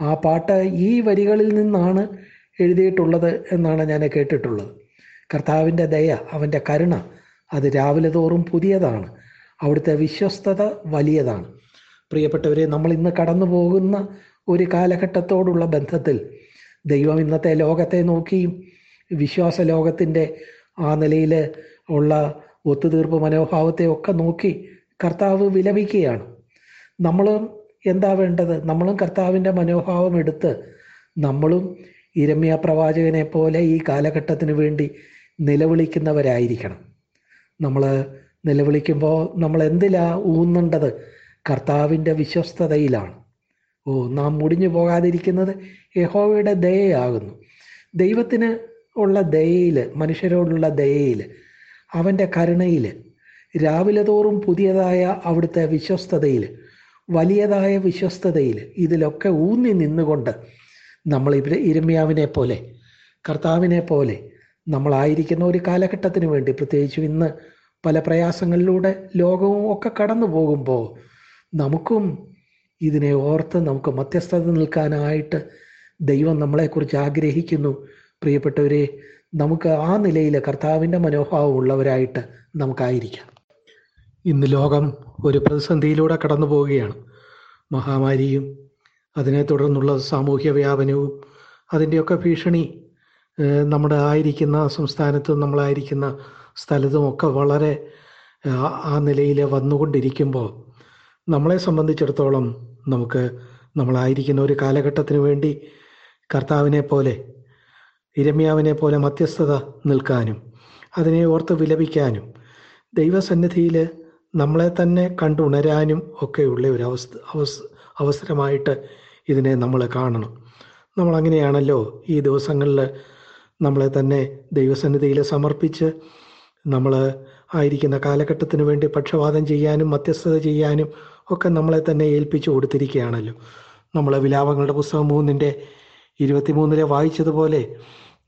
ആ പാട്ട് ഈ വരികളിൽ നിന്നാണ് എഴുതിയിട്ടുള്ളത് എന്നാണ് ഞാൻ കേട്ടിട്ടുള്ളത്. കർത്താവിന്റെ ദയ അവന്റെ കരുണ അത് രാവിലെ തോറും പുതിയതാണ്. അവിടുത്തെ വിശ്വസ്തത വലിയതാണ്. പ്രിയപ്പെട്ടവരെ നമ്മൾ ഇന്ന് കടന്നു പോകുന്ന ഒരു കാലഘട്ടത്തോടുള്ള ബന്ധത്തിൽ ദൈവം ഇന്നത്തെ ലോകത്തെ നോക്കിയും വിശ്വാസ ലോകത്തിന്റെ ആ നിലയിൽ ഉള്ള ഒത്തുതീർപ്പ് മനോഭാവത്തെ ഒക്കെ നോക്കി കർത്താവ് വിലപിക്കുകയാണ്. നമ്മളും എന്താ വേണ്ടത്? നമ്മളും കർത്താവിന്റെ മനോഭാവം എടുത്ത് നമ്മളും ഇരമ്യ പ്രവാചകനെ പോലെ ഈ കാലഘട്ടത്തിന് വേണ്ടി നിലവിളിക്കുന്നവരായിരിക്കണം. നമ്മൾ നിലവിളിക്കുമ്പോൾ നമ്മൾ എന്തിലാ ഊന്നേണ്ടത്? കർത്താവിന്റെ വിശ്വസ്തതയിലാണ്. ഓ നാം മുടിഞ്ഞു പോകാതിരിക്കുന്നത് യഹോവയുടെ ദയയാകുന്നു. ദൈവത്തിന് ഉള്ള ദയയിൽ മനുഷ്യരോടുള്ള ദയയിൽ അവന്റെ കരുണയിൽ രാവിലെ തോറും പുതിയതായ അവിടുത്തെ വിശ്വസ്തതയിൽ വലിയതായ വിശ്വസ്തതയിൽ ഇതിലൊക്കെ ഊന്നി നിന്നുകൊണ്ട് നമ്മൾ ഇവർ ഇരമ്യാവിനെ പോലെ കർത്താവിനെ പോലെ നമ്മളായിരിക്കുന്ന ഒരു കാലഘട്ടത്തിന് വേണ്ടി പ്രത്യേകിച്ചും ഇന്ന് പല പ്രയാസങ്ങളിലൂടെ ലോകവും ഒക്കെ കടന്നു പോകുമ്പോൾ നമുക്കും ഇതിനെ ഓർത്ത് നമുക്ക് മധ്യസ്ഥത നിൽക്കാനായിട്ട് ദൈവം നമ്മളെക്കുറിച്ച് ആഗ്രഹിക്കുന്നു. പ്രിയപ്പെട്ടവരെ നമുക്ക് ആ നിലയിൽ കർത്താവിന്റെ മനോഭാവം ഉള്ളവരായിട്ട് നമുക്കായിരിക്കാം. ഇന്ന് ലോകം ഒരു പ്രതിസന്ധിയിലൂടെ കടന്നു പോവുകയാണ്. മഹാമാരിയും അതിനെ തുടർന്നുള്ള സാമൂഹ്യ വ്യാപനവും അതിന്റെയൊക്കെ ഭീഷണി നമ്മുടെ ആയിരിക്കുന്ന സംസ്ഥാനത്തും നമ്മളായിരിക്കുന്ന സ്ഥലത്തും ഒക്കെ വളരെ ആ നിലയിൽ വന്നുകൊണ്ടിരിക്കുമ്പോൾ നമ്മളെ സംബന്ധിച്ചിടത്തോളം നമുക്ക് നമ്മളായിരിക്കുന്ന ഒരു കാലഘട്ടത്തിന് വേണ്ടി കർത്താവിനെ പോലെ ഇരമ്യാവിനെ പോലെ മധ്യസ്ഥത നിൽക്കാനും അതിനെ ഓർത്ത് വിലപിക്കാനും ദൈവസന്നിധിയിൽ നമ്മളെ തന്നെ കണ്ടുണരാനും ഒക്കെയുള്ള ഒരു അവസ്ഥ അവസ് അവസരമായിട്ട് ഇതിനെ നമ്മൾ കാണണം. നമ്മൾ അങ്ങനെയാണല്ലോ ഈ ദിവസങ്ങളിൽ നമ്മളെ തന്നെ ദൈവസന്നിധിയിൽ സമർപ്പിച്ച് നമ്മൾ ആയിരിക്കുന്ന കാലഘട്ടത്തിന് വേണ്ടി പക്ഷപാതം ചെയ്യാനും മധ്യസ്ഥത ചെയ്യാനും ഒക്കെ നമ്മളെ തന്നെ ഏൽപ്പിച്ചു കൊടുത്തിരിക്കുകയാണല്ലോ. നമ്മൾ വിലാപങ്ങളുടെ പുസ്തകം മൂന്നിന്റെ ഇരുപത്തിമൂന്നിലെ വായിച്ചതുപോലെ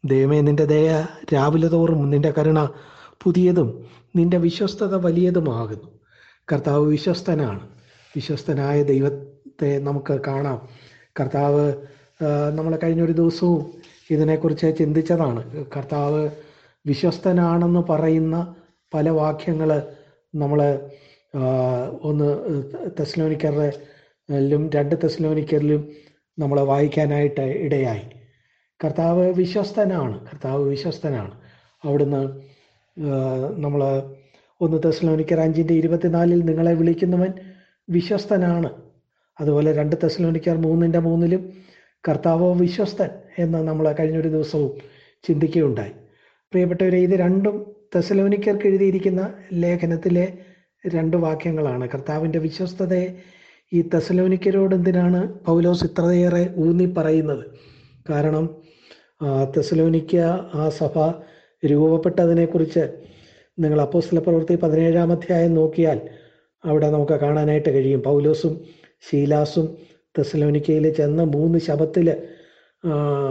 ദൈവമേ നിന്റെ ദയ രാവിലെ തോറും നിന്റെ കരുണ പുതിയതും നിന്റെ വിശ്വസ്തത വലിയതുമാകുന്നു. കർത്താവ് വിശ്വസ്തനാണ്. വിശ്വസ്തനായ ദൈവത്തെ നമുക്ക് കാണാം. കർത്താവ് നമ്മൾ കഴിഞ്ഞൊരു ദിവസവും ഇതിനെക്കുറിച്ച് ചിന്തിച്ചതാണ്. കർത്താവ് വിശ്വസ്തനാണെന്ന് പറയുന്ന പല വാക്യങ്ങൾ നമ്മൾ ഒന്ന് തെസ്ലോനിക്കറിലും രണ്ട് തെസ്ലോനിക്കറിലും നമ്മൾ വായിക്കാനായിട്ട് ഇടയായി. കർത്താവ് വിശ്വസ്തനാണ്. കർത്താവ് വിശ്വസ്തനാണ്. അവിടുന്ന് നമ്മൾ ഒന്ന് തെസ്ലോനിക്കർ അഞ്ചിന്റെ ഇരുപത്തിനാലിൽ നിങ്ങളെ വിളിക്കുന്നവൻ വിശ്വസ്തനാണ്. അതുപോലെ രണ്ട് തെസ്ലോനിക്കർ മൂന്നിന്റെ മൂന്നിലും കർത്താവോ വിശ്വസ്തൻ എന്ന് നമ്മൾ കഴിഞ്ഞൊരു ദിവസവും ചിന്തിക്കുകയുണ്ടായി. പ്രിയപ്പെട്ടവരെ ഇത് രണ്ടും തെസലോനിക്കർക്ക് എഴുതിയിരിക്കുന്ന ലേഖനത്തിലെ രണ്ട് വാക്യങ്ങളാണ്. കർത്താവിന്റെ വിശ്വസ്തതയെ ഈ തെസലോനിക്കരോട് എന്തിനാണ് പൗലോസ് ഇത്രയേറെ ഊന്നി പറയുന്നത് കാരണം തെസലോനിക്ക ആ സഭ രൂപപ്പെട്ടതിനെക്കുറിച്ച് നിങ്ങൾ അപ്പോസ്തല പ്രവൃത്തി പതിനേഴാം അധ്യായം നോക്കിയാൽ അവിടെ നമുക്ക് കാണാനായിട്ട് കഴിയും. പൗലോസും ശീലാസും തെസലോനിക്കയിൽ ചെന്ന മൂന്ന് ശബത്തിൽ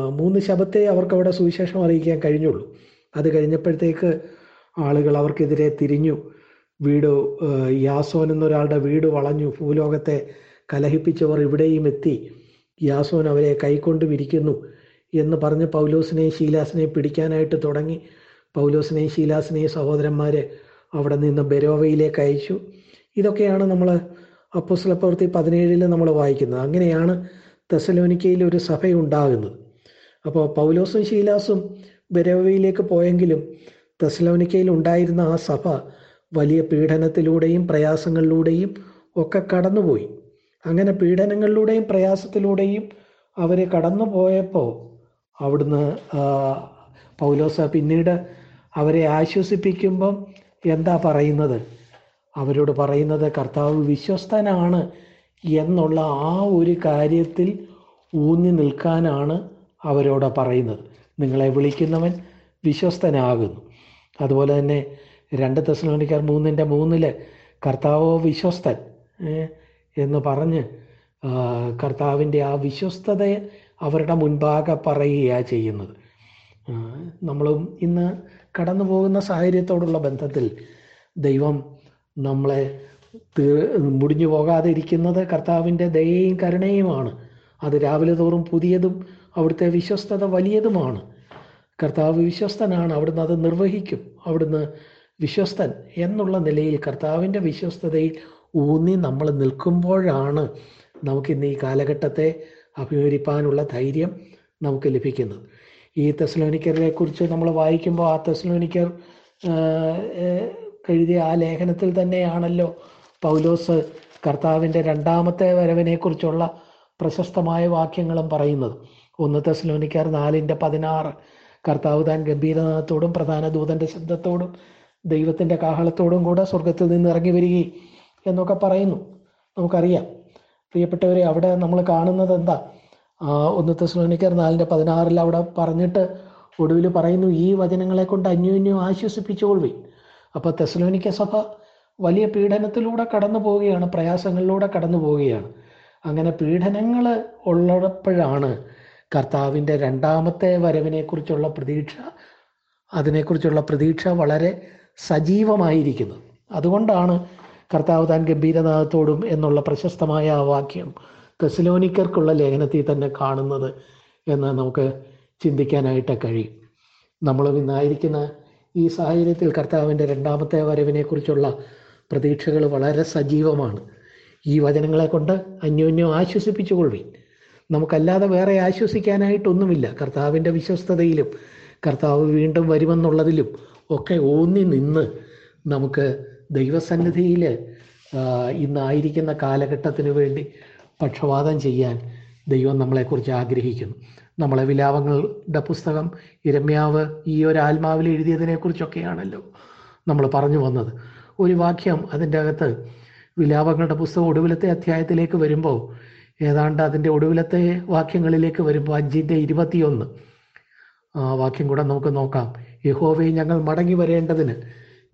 മൂന്ന് ശബത്തെ അവർക്ക് അവിടെ സുവിശേഷം അറിയിക്കാൻ കഴിഞ്ഞുള്ളൂ. അത് കഴിഞ്ഞപ്പോഴത്തേക്ക് ആളുകൾ അവർക്കെതിരെ തിരിഞ്ഞു വീട് യാസോൻ എന്നൊരാളുടെ വീട് വളഞ്ഞു ഭൂലോകത്തെ കലഹിപ്പിച്ചവർ ഇവിടെയും എത്തി. യാസോൻ അവരെ കൈക്കൊണ്ട് വിരിക്കുന്നു എന്ന് പറഞ്ഞ് പൗലോസിനെയും ശീലാസിനെയും പിടിക്കാനായിട്ട് തുടങ്ങി. പൗലോസിനെയും ശീലാസിനെയും സഹോദരന്മാരെ അവിടെ നിന്ന് ബെരോവയിലേക്ക് അയച്ചു. ഇതൊക്കെയാണ് നമ്മൾ അപ്പോസ്ല പ്രവൃത്തി പതിനേഴിൽ നമ്മൾ വായിക്കുന്നത്. അങ്ങനെയാണ് തെസലോനിക്കയിൽ ഒരു സഭ ഉണ്ടാകുന്നത് അപ്പോൾ പൗലോസും ശീലാസും ബെരോവയിലേക്ക് പോയെങ്കിലും തെസലോനിക്കയിൽ ഉണ്ടായിരുന്ന ആ സഭ വലിയ പീഡനത്തിലൂടെയും പ്രയാസങ്ങളിലൂടെയും ഒക്കെ കടന്നുപോയി. അങ്ങനെ പീഡനങ്ങളിലൂടെയും പ്രയാസത്തിലൂടെയും അവർ കടന്നു പോയപ്പോൾ അവിടുന്ന് പൗലോസ പിന്നീട് അവരെ ആശ്വസിപ്പിക്കുമ്പം എന്താ പറയുന്നത്? അവരോട് പറയുന്നത് കർത്താവ് വിശ്വസ്തനാണ് എന്നുള്ള ആ ഒരു കാര്യത്തിൽ ഊന്നി നിൽക്കാനാണ് അവരോട് പറയുന്നത്. നിങ്ങളെ വിളിക്കുന്നവൻ വിശ്വസ്തനാകുന്നു. അതുപോലെ തന്നെ രണ്ട് തെസ്ലോണിക്കാർ മൂന്നിന്റെ മൂന്നിൽ കർത്താവോ വിശ്വസ്തൻ എന്ന് പറഞ്ഞ് കർത്താവിന്റെ ആ വിശ്വസ്തതയെ അവരുടെ മുൻപാകെ പറയുകയാണ് ചെയ്യുന്നത്. നമ്മളും ഇന്ന് കടന്നു പോകുന്ന സാഹചര്യത്തോടുള്ള ബന്ധത്തിൽ ദൈവം നമ്മളെ മുടിഞ്ഞു പോകാതെ ഇരിക്കുന്നത് കർത്താവിന്റെ ദയയും കരുണയുമാണ്. അത് രാവിലെ തോറും പുതിയതും അവിടുത്തെ വിശ്വസ്തത വലിയതുമാണ്. കർത്താവ് വിശ്വസ്തനാണ് അവിടുന്ന് അത് നിർവഹിക്കും. അവിടുന്ന് വിശ്വസ്തൻ എന്നുള്ള നിലയിൽ കർത്താവിന്റെ വിശ്വസ്തതയിൽ ഊന്നി നമ്മൾ നിൽക്കുമ്പോഴാണ് നമുക്കിന്ന് ഈ കാലഘട്ടത്തെ അഭിമുഖിപ്പാനുള്ള ധൈര്യം നമുക്ക് ലഭിക്കുന്നത്. ഈ തെസ്ലോനിക്കരെ കുറിച്ച് നമ്മൾ വായിക്കുമ്പോൾ ആ തെസ്ലോനിക്കർ എഴുതിയ ആ ലേഖനത്തിൽ തന്നെയാണല്ലോ പൗലോസ് കർത്താവിന്റെ രണ്ടാമത്തെ വരവിനെക്കുറിച്ചുള്ള പ്രശസ്തമായ വാക്യങ്ങളും പറയുന്നത്. ഒന്ന് തെസ്ലോനിക്കർ നാലിന്റെ പതിനാറ് കർത്താവ് താൻ ഗംഭീരനാഥത്തോടും പ്രധാന ദൂതന്റെ ശബ്ദത്തോടും ദൈവത്തിന്റെ കാഹളത്തോടും കൂടെ സ്വർഗത്തിൽ നിന്ന് ഇറങ്ങി വരികയും എന്നൊക്കെ പറയുന്നു. നമുക്കറിയാം. പ്രിയപ്പെട്ടവരെ അവിടെ നമ്മൾ കാണുന്നത് എന്താ? ഒന്ന് തെസ്ലോനിക്കർ നാലിന്റെ പതിനാറിൽ അവിടെ പറഞ്ഞിട്ട് ഒടുവിൽ പറയുന്നു ഈ വചനങ്ങളെ കൊണ്ട് അന്യോന്യം ആശ്വസിപ്പിച്ചുകൊള്ളി അപ്പോൾ തെസ്ലോനിക്ക സഭ വലിയ പീഡനത്തിലൂടെ കടന്നു പോവുകയാണ് പ്രയാസങ്ങളിലൂടെ കടന്നു പോവുകയാണ്. അങ്ങനെ പീഡനങ്ങൾ ഉള്ളപ്പോഴാണ് കർത്താവിന്റെ രണ്ടാമത്തെ വരവിനെക്കുറിച്ചുള്ള പ്രതീക്ഷ അതിനെക്കുറിച്ചുള്ള പ്രതീക്ഷ വളരെ സജീവമായിരിക്കുന്നത്. അതുകൊണ്ടാണ് കർത്താവ് താൻ ഗംഭീരനാഥത്തോടും എന്നുള്ള പ്രശസ്തമായ ആ വാക്യം തെസലോനിക്കർക്കുള്ള ലേഖനത്തിൽ തന്നെ കാണുന്നത് എന്ന് നമുക്ക് ചിന്തിക്കാനായിട്ട് കഴിയും. നമ്മൾ ഇന്നായിരിക്കുന്ന ഈ സാഹചര്യത്തിൽ കർത്താവിന്റെ രണ്ടാമത്തെ വരവിനെക്കുറിച്ചുള്ള പ്രതീക്ഷകൾ വളരെ സജീവമാണ്. ഈ വചനങ്ങളെ കൊണ്ട് അന്യോന്യം ആശ്വസിപ്പിച്ചുകൊള്ളി നമുക്കല്ലാതെ വേറെ ആശ്വസിക്കാനായിട്ടൊന്നുമില്ല. കർത്താവിന്റെ വിശ്വസ്തതയിലും കർത്താവ് വീണ്ടും വരുമെന്നുള്ളതിലും ഒക്കെ ഊന്നി നിന്ന് നമുക്ക് ദൈവസന്നിധിയിൽ ഇന്നായിരിക്കുന്ന കാലഘട്ടത്തിന് വേണ്ടി പക്ഷപാതം ചെയ്യാൻ ദൈവം നമ്മളെക്കുറിച്ച് ആഗ്രഹിക്കുന്നു. നമ്മളെ വിലാപങ്ങളുടെ പുസ്തകം ഇരമ്യാവ് ഈ ഒരു ആത്മാവിൽ എഴുതിയതിനെക്കുറിച്ചൊക്കെയാണല്ലോ നമ്മൾ പറഞ്ഞു വന്നത്. ഒരു വാക്യം അതിന്റെ അകത്ത് വിലാപങ്ങളുടെ പുസ്തകം ഒടുവിലത്തെ അധ്യായത്തിലേക്ക് വരുമ്പോൾ ഏതാണ്ട് അതിന്റെ ഒടുവിലത്തെ വാക്യങ്ങളിലേക്ക് വരുമ്പോൾ അഞ്ചിന്റെ ഇരുപത്തിയൊന്ന്. ആ വാക്യം കൂടെ നമുക്ക് നോക്കാം. യഹോവയെ ഞങ്ങൾ മടങ്ങി വരേണ്ടതിന്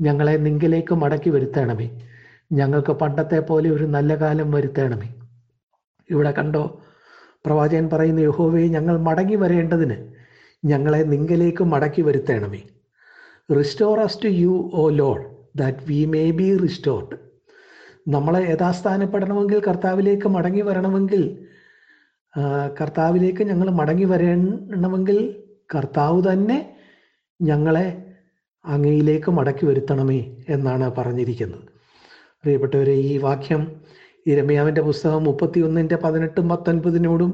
ഞങ്ങളെ നിങ്കിലേക്ക് മടക്കി വരുത്തണമേ. ഞങ്ങൾക്ക് പണ്ടത്തെ പോലെ ഒരു നല്ല കാലം വരുത്തണമേ. ഇവിടെ കണ്ടോ? പ്രവാചകൻ പറയുന്ന യഹോവയെ ഞങ്ങൾ മടങ്ങി വരേണ്ടതിന് ഞങ്ങളെ നിങ്കലേക്ക് മടക്കി വരുത്തേണമേ. Restore us to you O Lord that we may be restored നമ്മളെ യഥാസ്ഥാനപ്പെടണമെങ്കിൽ കർത്താവിലേക്ക് മടങ്ങി വരണമെങ്കിൽ കർത്താവിലേക്ക് ഞങ്ങൾ മടങ്ങി വരണമെങ്കിൽ കർത്താവ് തന്നെ ഞങ്ങളെ അങ്ങയിലേക്ക് മടക്കി വരുത്തണമേ എന്നാണ് പറഞ്ഞിരിക്കുന്നത്. പ്രിയപ്പെട്ടവരെ ഈ വാക്യം ഇരമ്യാവിന്റെ പുസ്തകം മുപ്പത്തി ഒന്നിന്റെ പതിനെട്ടും പത്തൊൻപതിനോടും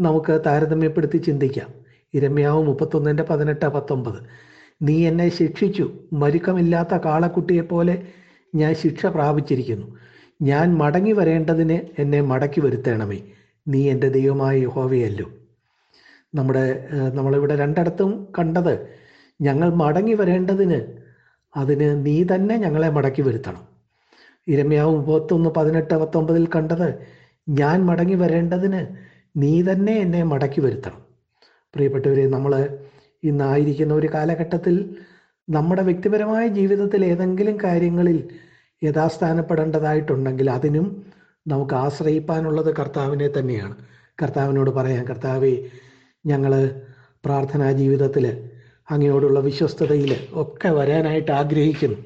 നമുക്ക് താരതമ്യപ്പെടുത്തി ചിന്തിക്കാം. ഇരമ്യാവ് മുപ്പത്തൊന്നിന്റെ പതിനെട്ട് പത്തൊമ്പത് നീ എന്നെ ശിക്ഷിച്ചു. മരുക്കമില്ലാത്ത കാളക്കുട്ടിയെപ്പോലെ ഞാൻ ശിക്ഷ പ്രാപിച്ചിരിക്കുന്നു. ഞാൻ മടങ്ങി വരേണ്ടതിന് എന്നെ മടക്കി വരുത്തണമേ. നീ എന്റെ ദൈവമായ യഹോവയല്ലോ. നമ്മുടെ നമ്മളിവിടെ രണ്ടിടത്തും കണ്ടത് ഞങ്ങൾ മടങ്ങി വരേണ്ടതിന് അതിന് നീ തന്നെ ഞങ്ങളെ മടക്കി വരുത്തണം. ഇരമ്യാവ് മുപ്പത്തൊന്ന് പതിനെട്ട് പത്തൊമ്പതിൽ കണ്ടത് ഞാൻ മടങ്ങി വരേണ്ടതിന് നീ തന്നെ എന്നെ മടക്കി വരുത്തണം. പ്രിയപ്പെട്ടവരെ നമ്മൾ ഇന്നായിരിക്കുന്ന ഒരു കാലഘട്ടത്തിൽ നമ്മുടെ വ്യക്തിപരമായ ജീവിതത്തിൽ ഏതെങ്കിലും കാര്യങ്ങളിൽ യഥാസ്ഥാനപ്പെടേണ്ടതായിട്ടുണ്ടെങ്കിൽ അതിനും നമുക്ക് ആശ്രയിപ്പാനുള്ളത് കർത്താവിനെ തന്നെയാണ്. കർത്താവിനോട് പറയാം കർത്താവെ ഞങ്ങൾ പ്രാർത്ഥനാ ജീവിതത്തിൽ അങ്ങയോടുള്ള വിശ്വസ്തതയിൽ ഒക്കെ വരാനായിട്ട് ആഗ്രഹിക്കുന്നു.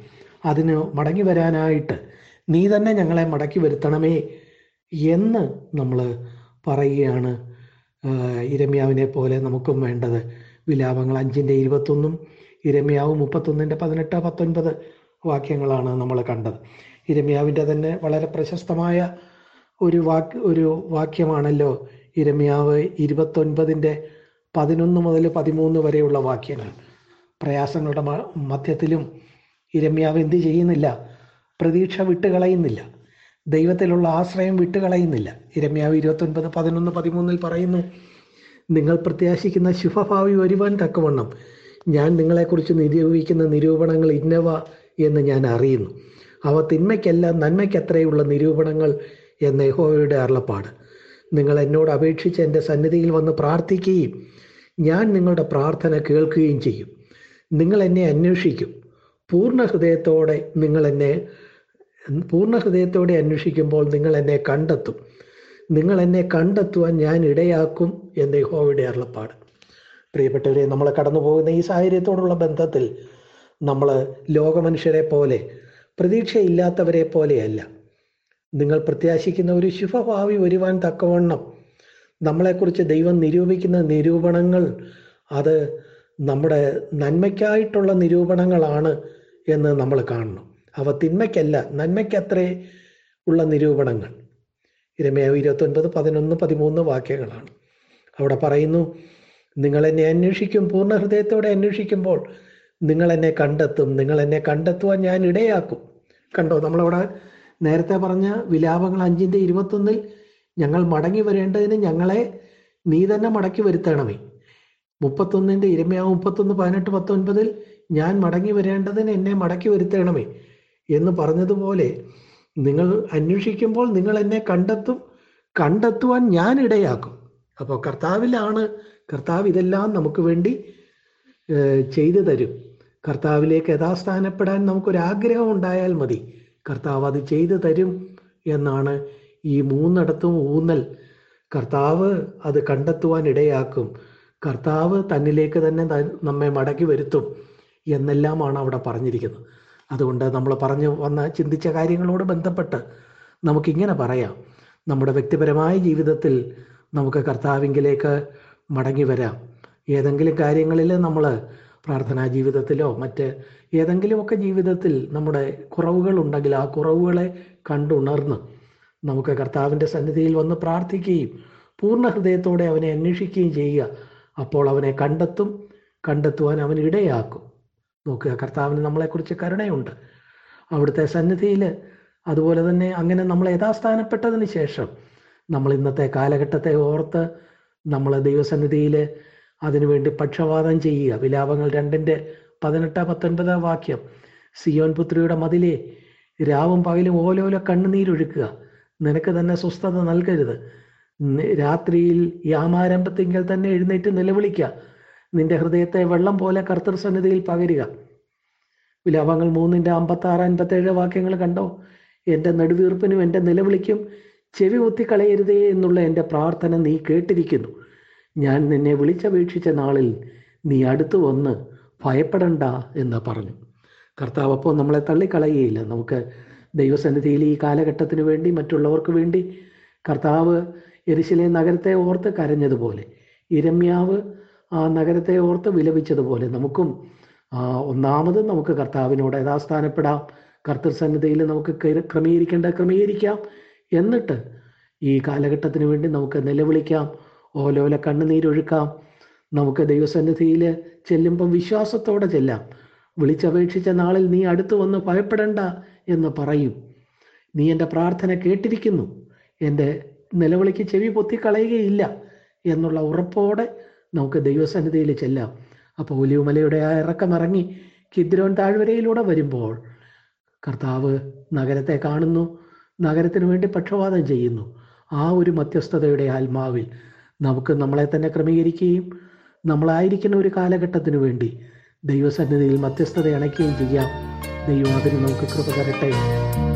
അതിന് മടങ്ങി വരാനായിട്ട് നീ തന്നെ ഞങ്ങളെ മടക്കി വരുത്തണമേ എന്ന് നമ്മൾ പറയുകയാണ് ഇരമ്യാവിനെ പോലെ നമുക്കും വേണ്ടത്. വിലാപങ്ങൾ അഞ്ചിന്റെ ഇരുപത്തൊന്നും ഇരമ്യാവ് മുപ്പത്തൊന്നിന്റെ പതിനെട്ട് പത്തൊൻപത് വാക്യങ്ങളാണ് നമ്മൾ കണ്ടത്. ഇരമ്യാവിന്റെ തന്നെ വളരെ പ്രശസ്തമായ ഒരു വാക്ക് ഒരു വാക്യമാണല്ലോ ഇരമ്യാവ് ഇരുപത്തൊൻപതിന്റെ പതിനൊന്ന് മുതൽ പതിമൂന്ന് വരെയുള്ള വാക്യങ്ങൾ. പ്രയാസങ്ങളുടെ മധ്യത്തിലും ഇരമ്യാവ് എന്ത് ചെയ്യുന്നില്ല? പ്രതീക്ഷ വിട്ടുകളയുന്നില്ല. ദൈവത്തിലുള്ള ആശ്രയം വിട്ടുകളയുന്നില്ല. ഇരമ്യാവ് ഇരുപത്തൊൻപത് പതിനൊന്ന് പതിമൂന്നിൽ പറയുന്നു നിങ്ങൾ പ്രത്യാശിക്കുന്ന ശുഭഭാവി വരുവാൻ തക്കവണ്ണം ഞാൻ നിങ്ങളെക്കുറിച്ച് നിരൂപിക്കുന്ന നിരൂപണങ്ങൾ ഇന്നവ എന്ന് ഞാൻ അറിയുന്നു. അവ തിന്മയ്ക്കല്ല നന്മയ്ക്കത്രയുള്ള നിരൂപണങ്ങൾ എന്ന യഹോവയുടെ അരുളപ്പാട്. നിങ്ങൾ എന്നോട് അപേക്ഷിച്ച് എന്റെ സന്നിധിയിൽ വന്ന് പ്രാർത്ഥിക്കുകയും ഞാൻ നിങ്ങളുടെ പ്രാർത്ഥന കേൾക്കുകയും ചെയ്യും. നിങ്ങൾ എന്നെ അന്വേഷിക്കും. പൂർണ ഹൃദയത്തോടെ നിങ്ങൾ എന്നെ പൂർണ ഹൃദയത്തോടെ അന്വേഷിക്കുമ്പോൾ നിങ്ങൾ എന്നെ കണ്ടെത്തും. നിങ്ങൾ എന്നെ കണ്ടെത്തുവാൻ ഞാൻ ഇടയാക്കും എന്ന് യഹോവയുടെ അരുളപ്പാട്. പ്രിയപ്പെട്ടവരെ നമ്മൾ കടന്നു പോകുന്ന ഈ സാഹചര്യത്തോടുള്ള ബന്ധത്തിൽ നമ്മൾ ലോകമനുഷ്യരെ പോലെ പ്രതീക്ഷയില്ലാത്തവരെ പോലെയല്ല. നിങ്ങൾ പ്രത്യാശിക്കുന്ന ഒരു ശുഭഭാവി വരുവാൻ തക്കവണ്ണം നമ്മളെക്കുറിച്ച് ദൈവം നിരൂപിക്കുന്ന നിരൂപണങ്ങൾ അത് നമ്മുടെ നന്മയ്ക്കായിട്ടുള്ള നിരൂപണങ്ങളാണ് എന്ന് നമ്മൾ കാണണം. അവ തിന്മയ്ക്കല്ല നന്മയ്ക്കത്രേ ഉള്ള നിരൂപണങ്ങൾ. ഇരമയോ ഇരുപത്തൊൻപത് പതിനൊന്ന് പതിമൂന്ന് വാക്യങ്ങളാണ്. അവിടെ പറയുന്നു നിങ്ങൾ എന്നെ അന്വേഷിക്കും പൂർണ ഹൃദയത്തോടെ അന്വേഷിക്കുമ്പോൾ നിങ്ങൾ എന്നെ കണ്ടെത്തും. നിങ്ങൾ എന്നെ കണ്ടെത്തുവാൻ ഞാൻ ഇടയാക്കും. കണ്ടോ നമ്മളവിടെ നേരത്തെ പറഞ്ഞ വിലാപങ്ങൾ അഞ്ചിന്റെ ഇരുപത്തൊന്നിൽ ഞങ്ങൾ മടങ്ങി വരേണ്ടതിന് ഞങ്ങളെ നീ തന്നെ മടക്കി വരുത്തണമേ. മുപ്പത്തൊന്നിന്റെ ഇരമയാവ് മുപ്പത്തൊന്ന് പതിനെട്ട് പത്തൊൻപതിൽ ഞാൻ മടങ്ങി വരേണ്ടതിന് എന്നെ മടക്കി വരുത്തണമേ. എന്ന് പറഞ്ഞതുപോലെ നിങ്ങൾ അന്വേഷിക്കുമ്പോൾ നിങ്ങൾ എന്നെ കണ്ടെത്തും കണ്ടെത്തുവാൻ ഞാൻ ഇടയാക്കും. അപ്പോൾ കർത്താവിലാണ് കർത്താവ് ഇതെല്ലാം നമുക്ക് വേണ്ടി ചെയ്തു തരും. കർത്താവിലേക്ക് യഥാസ്ഥാനപ്പെടാൻ നമുക്കൊരാഗ്രഹം ഉണ്ടായാൽ മതി. കർത്താവ് അത് ചെയ്തു തരും എന്നാണ് ഈ മൂന്നിടത്തും ഊന്നൽ. കർത്താവ് അത് കണ്ടെത്തുവാൻ ഇടയാക്കും. കർത്താവ് തന്നിലേക്ക് തന്നെ നമ്മെ മടക്കി വരുത്തും എന്നെല്ലാമാണ് അവിടെ പറഞ്ഞിരിക്കുന്നത്. അതുകൊണ്ട് നമ്മൾ പറഞ്ഞു വന്ന ചിന്തിച്ച കാര്യങ്ങളോട് ബന്ധപ്പെട്ട് നമുക്കിങ്ങനെ പറയാം. നമ്മുടെ വ്യക്തിപരമായ ജീവിതത്തിൽ നമുക്ക് കർത്താവിങ്കിലേക്ക് മടങ്ങി വരാം. ഏതെങ്കിലും കാര്യങ്ങളിൽ നമ്മൾ പ്രാർത്ഥനാ ജീവിതത്തിലോ മറ്റ് ഏതെങ്കിലുമൊക്കെ ജീവിതത്തിൽ നമ്മുടെ കുറവുകളുണ്ടെങ്കിൽ ആ കുറവുകളെ കണ്ടുണർന്ന് നമുക്ക് കർത്താവിന്റെ സന്നിധിയിൽ വന്ന് പ്രാർത്ഥിക്കുകയും പൂർണ ഹൃദയത്തോടെ അവനെ അന്വേഷിക്കുകയും ചെയ്യുക. അപ്പോൾ അവനെ കണ്ടെത്തും കണ്ടെത്തുവാൻ അവൻ ഇടയാക്കും. നോക്കുക. കർത്താവിന് നമ്മളെക്കുറിച്ച് കരുണയുണ്ട്. അവിടുത്തെ സന്നിധിയിൽ അതുപോലെ തന്നെ അങ്ങനെ നമ്മൾ യഥാസ്ഥാനപ്പെട്ടതിന് ശേഷം നമ്മൾ ഇന്നത്തെ കാലഘട്ടത്തെ ഓർത്ത് നമ്മൾ ദൈവസന്നിധിയിൽ അതിനുവേണ്ടി പക്ഷപാതം ചെയ്യുക. വിലാപങ്ങൾ രണ്ടിന്റെ പതിനെട്ട് പത്തൊൻപത് വാക്യം. സിയോൻ പുത്രിയുടെ മതിലെ രാവും പകലും ഓലോല കണ്ണുനീരൊഴുക്കുക നിനക്ക് തന്നെ സ്വസ്ഥത നൽകരുത്. രാത്രിയിൽ യാമാരംഭത്തിങ്കിൽ തന്നെ എഴുന്നേറ്റ് നിലവിളിക്കുക. നിന്റെ ഹൃദയത്തെ വെള്ളം പോലെ കർത്തൃ സന്നിധിയിൽ പകരുക. വിലാപങ്ങൾ മൂന്നിന്റെ അമ്പത്തി ആറ് അൻപത്തേഴ് വാക്യങ്ങൾ കണ്ടോ? എന്റെ നെടുവീർപ്പിനും എന്റെ നിലവിളിക്കും ചെവി കുത്തിക്കളയരുതേ എന്നുള്ള എന്റെ പ്രാർത്ഥന നീ കേട്ടിരിക്കുന്നു. ഞാൻ നിന്നെ വിളിച്ചപേക്ഷിച്ച നാളിൽ നീ അടുത്തു വന്ന് ഭയപ്പെടണ്ട എന്ന് പറഞ്ഞു. കർത്താവ് അപ്പോൾ നമ്മളെ തള്ളിക്കളയുകയില്ല. നമുക്ക് ദൈവസന്നിധിയിൽ ഈ കാലഘട്ടത്തിന് വേണ്ടി മറ്റുള്ളവർക്ക് വേണ്ടി കർത്താവ് എരിശിലെ നഗരത്തെ ഓർത്ത് കരഞ്ഞതുപോലെ. ഇരമ്യാവ് നഗരത്തെ ഓർത്ത് വിലപിച്ചതുപോലെ നമുക്കും ഒന്നാമത് നമുക്ക് കർത്താവിനോട് യഥാസ്ഥാനപ്പെടാം. കർത്തൃസന്നിധിയിൽ നമുക്ക് ക്രമീകരിക്കേണ്ട ക്രമീകരിക്കാം. എന്നിട്ട് ഈ കാലഘട്ടത്തിന് വേണ്ടി നമുക്ക് നിലവിളിക്കാം. ഓലോല കണ്ണുനീരൊഴുക്കാം. നമുക്ക് ദൈവസന്നിധിയിൽ ചെല്ലുമ്പം വിശ്വാസത്തോടെ ചെല്ലാം. വിളിച്ചപേക്ഷിച്ച നാളിൽ നീ അടുത്തു വന്ന് ഭയപ്പെടണ്ട എന്ന് പറയും. നീ എന്റെ പ്രാർത്ഥന കേട്ടിരിക്കുന്നു. എന്റെ നിലവിളിക്ക് ചെവി പൊത്തിക്കളയുകയില്ല എന്നുള്ള ഉറപ്പോടെ നമുക്ക് ദൈവസന്നിധിയിൽ ചെല്ലാം. അപ്പോൾ ഒലിവുമലയുടെ ആ ഇറക്കമിറങ്ങി കിദ്രോൻ താഴ്വരയിലൂടെ വരുമ്പോൾ കർത്താവ് നഗരത്തെ കാണുന്നു. നഗരത്തിന് വേണ്ടി പക്ഷപാതം ചെയ്യുന്നു. ആ ഒരു മധ്യസ്ഥതയുടെ ആത്മാവിൽ നമുക്ക് നമ്മളെ തന്നെ ക്രമീകരിക്കുകയും നമ്മളായിരിക്കുന്ന ഒരു കാലഘട്ടത്തിനു വേണ്ടി ദൈവസന്നിധിയിൽ മധ്യസ്ഥത അണയ്ക്കുകയും ചെയ്യാം. ദൈവം അതിന് നമുക്ക് കൃപ തരട്ടെ.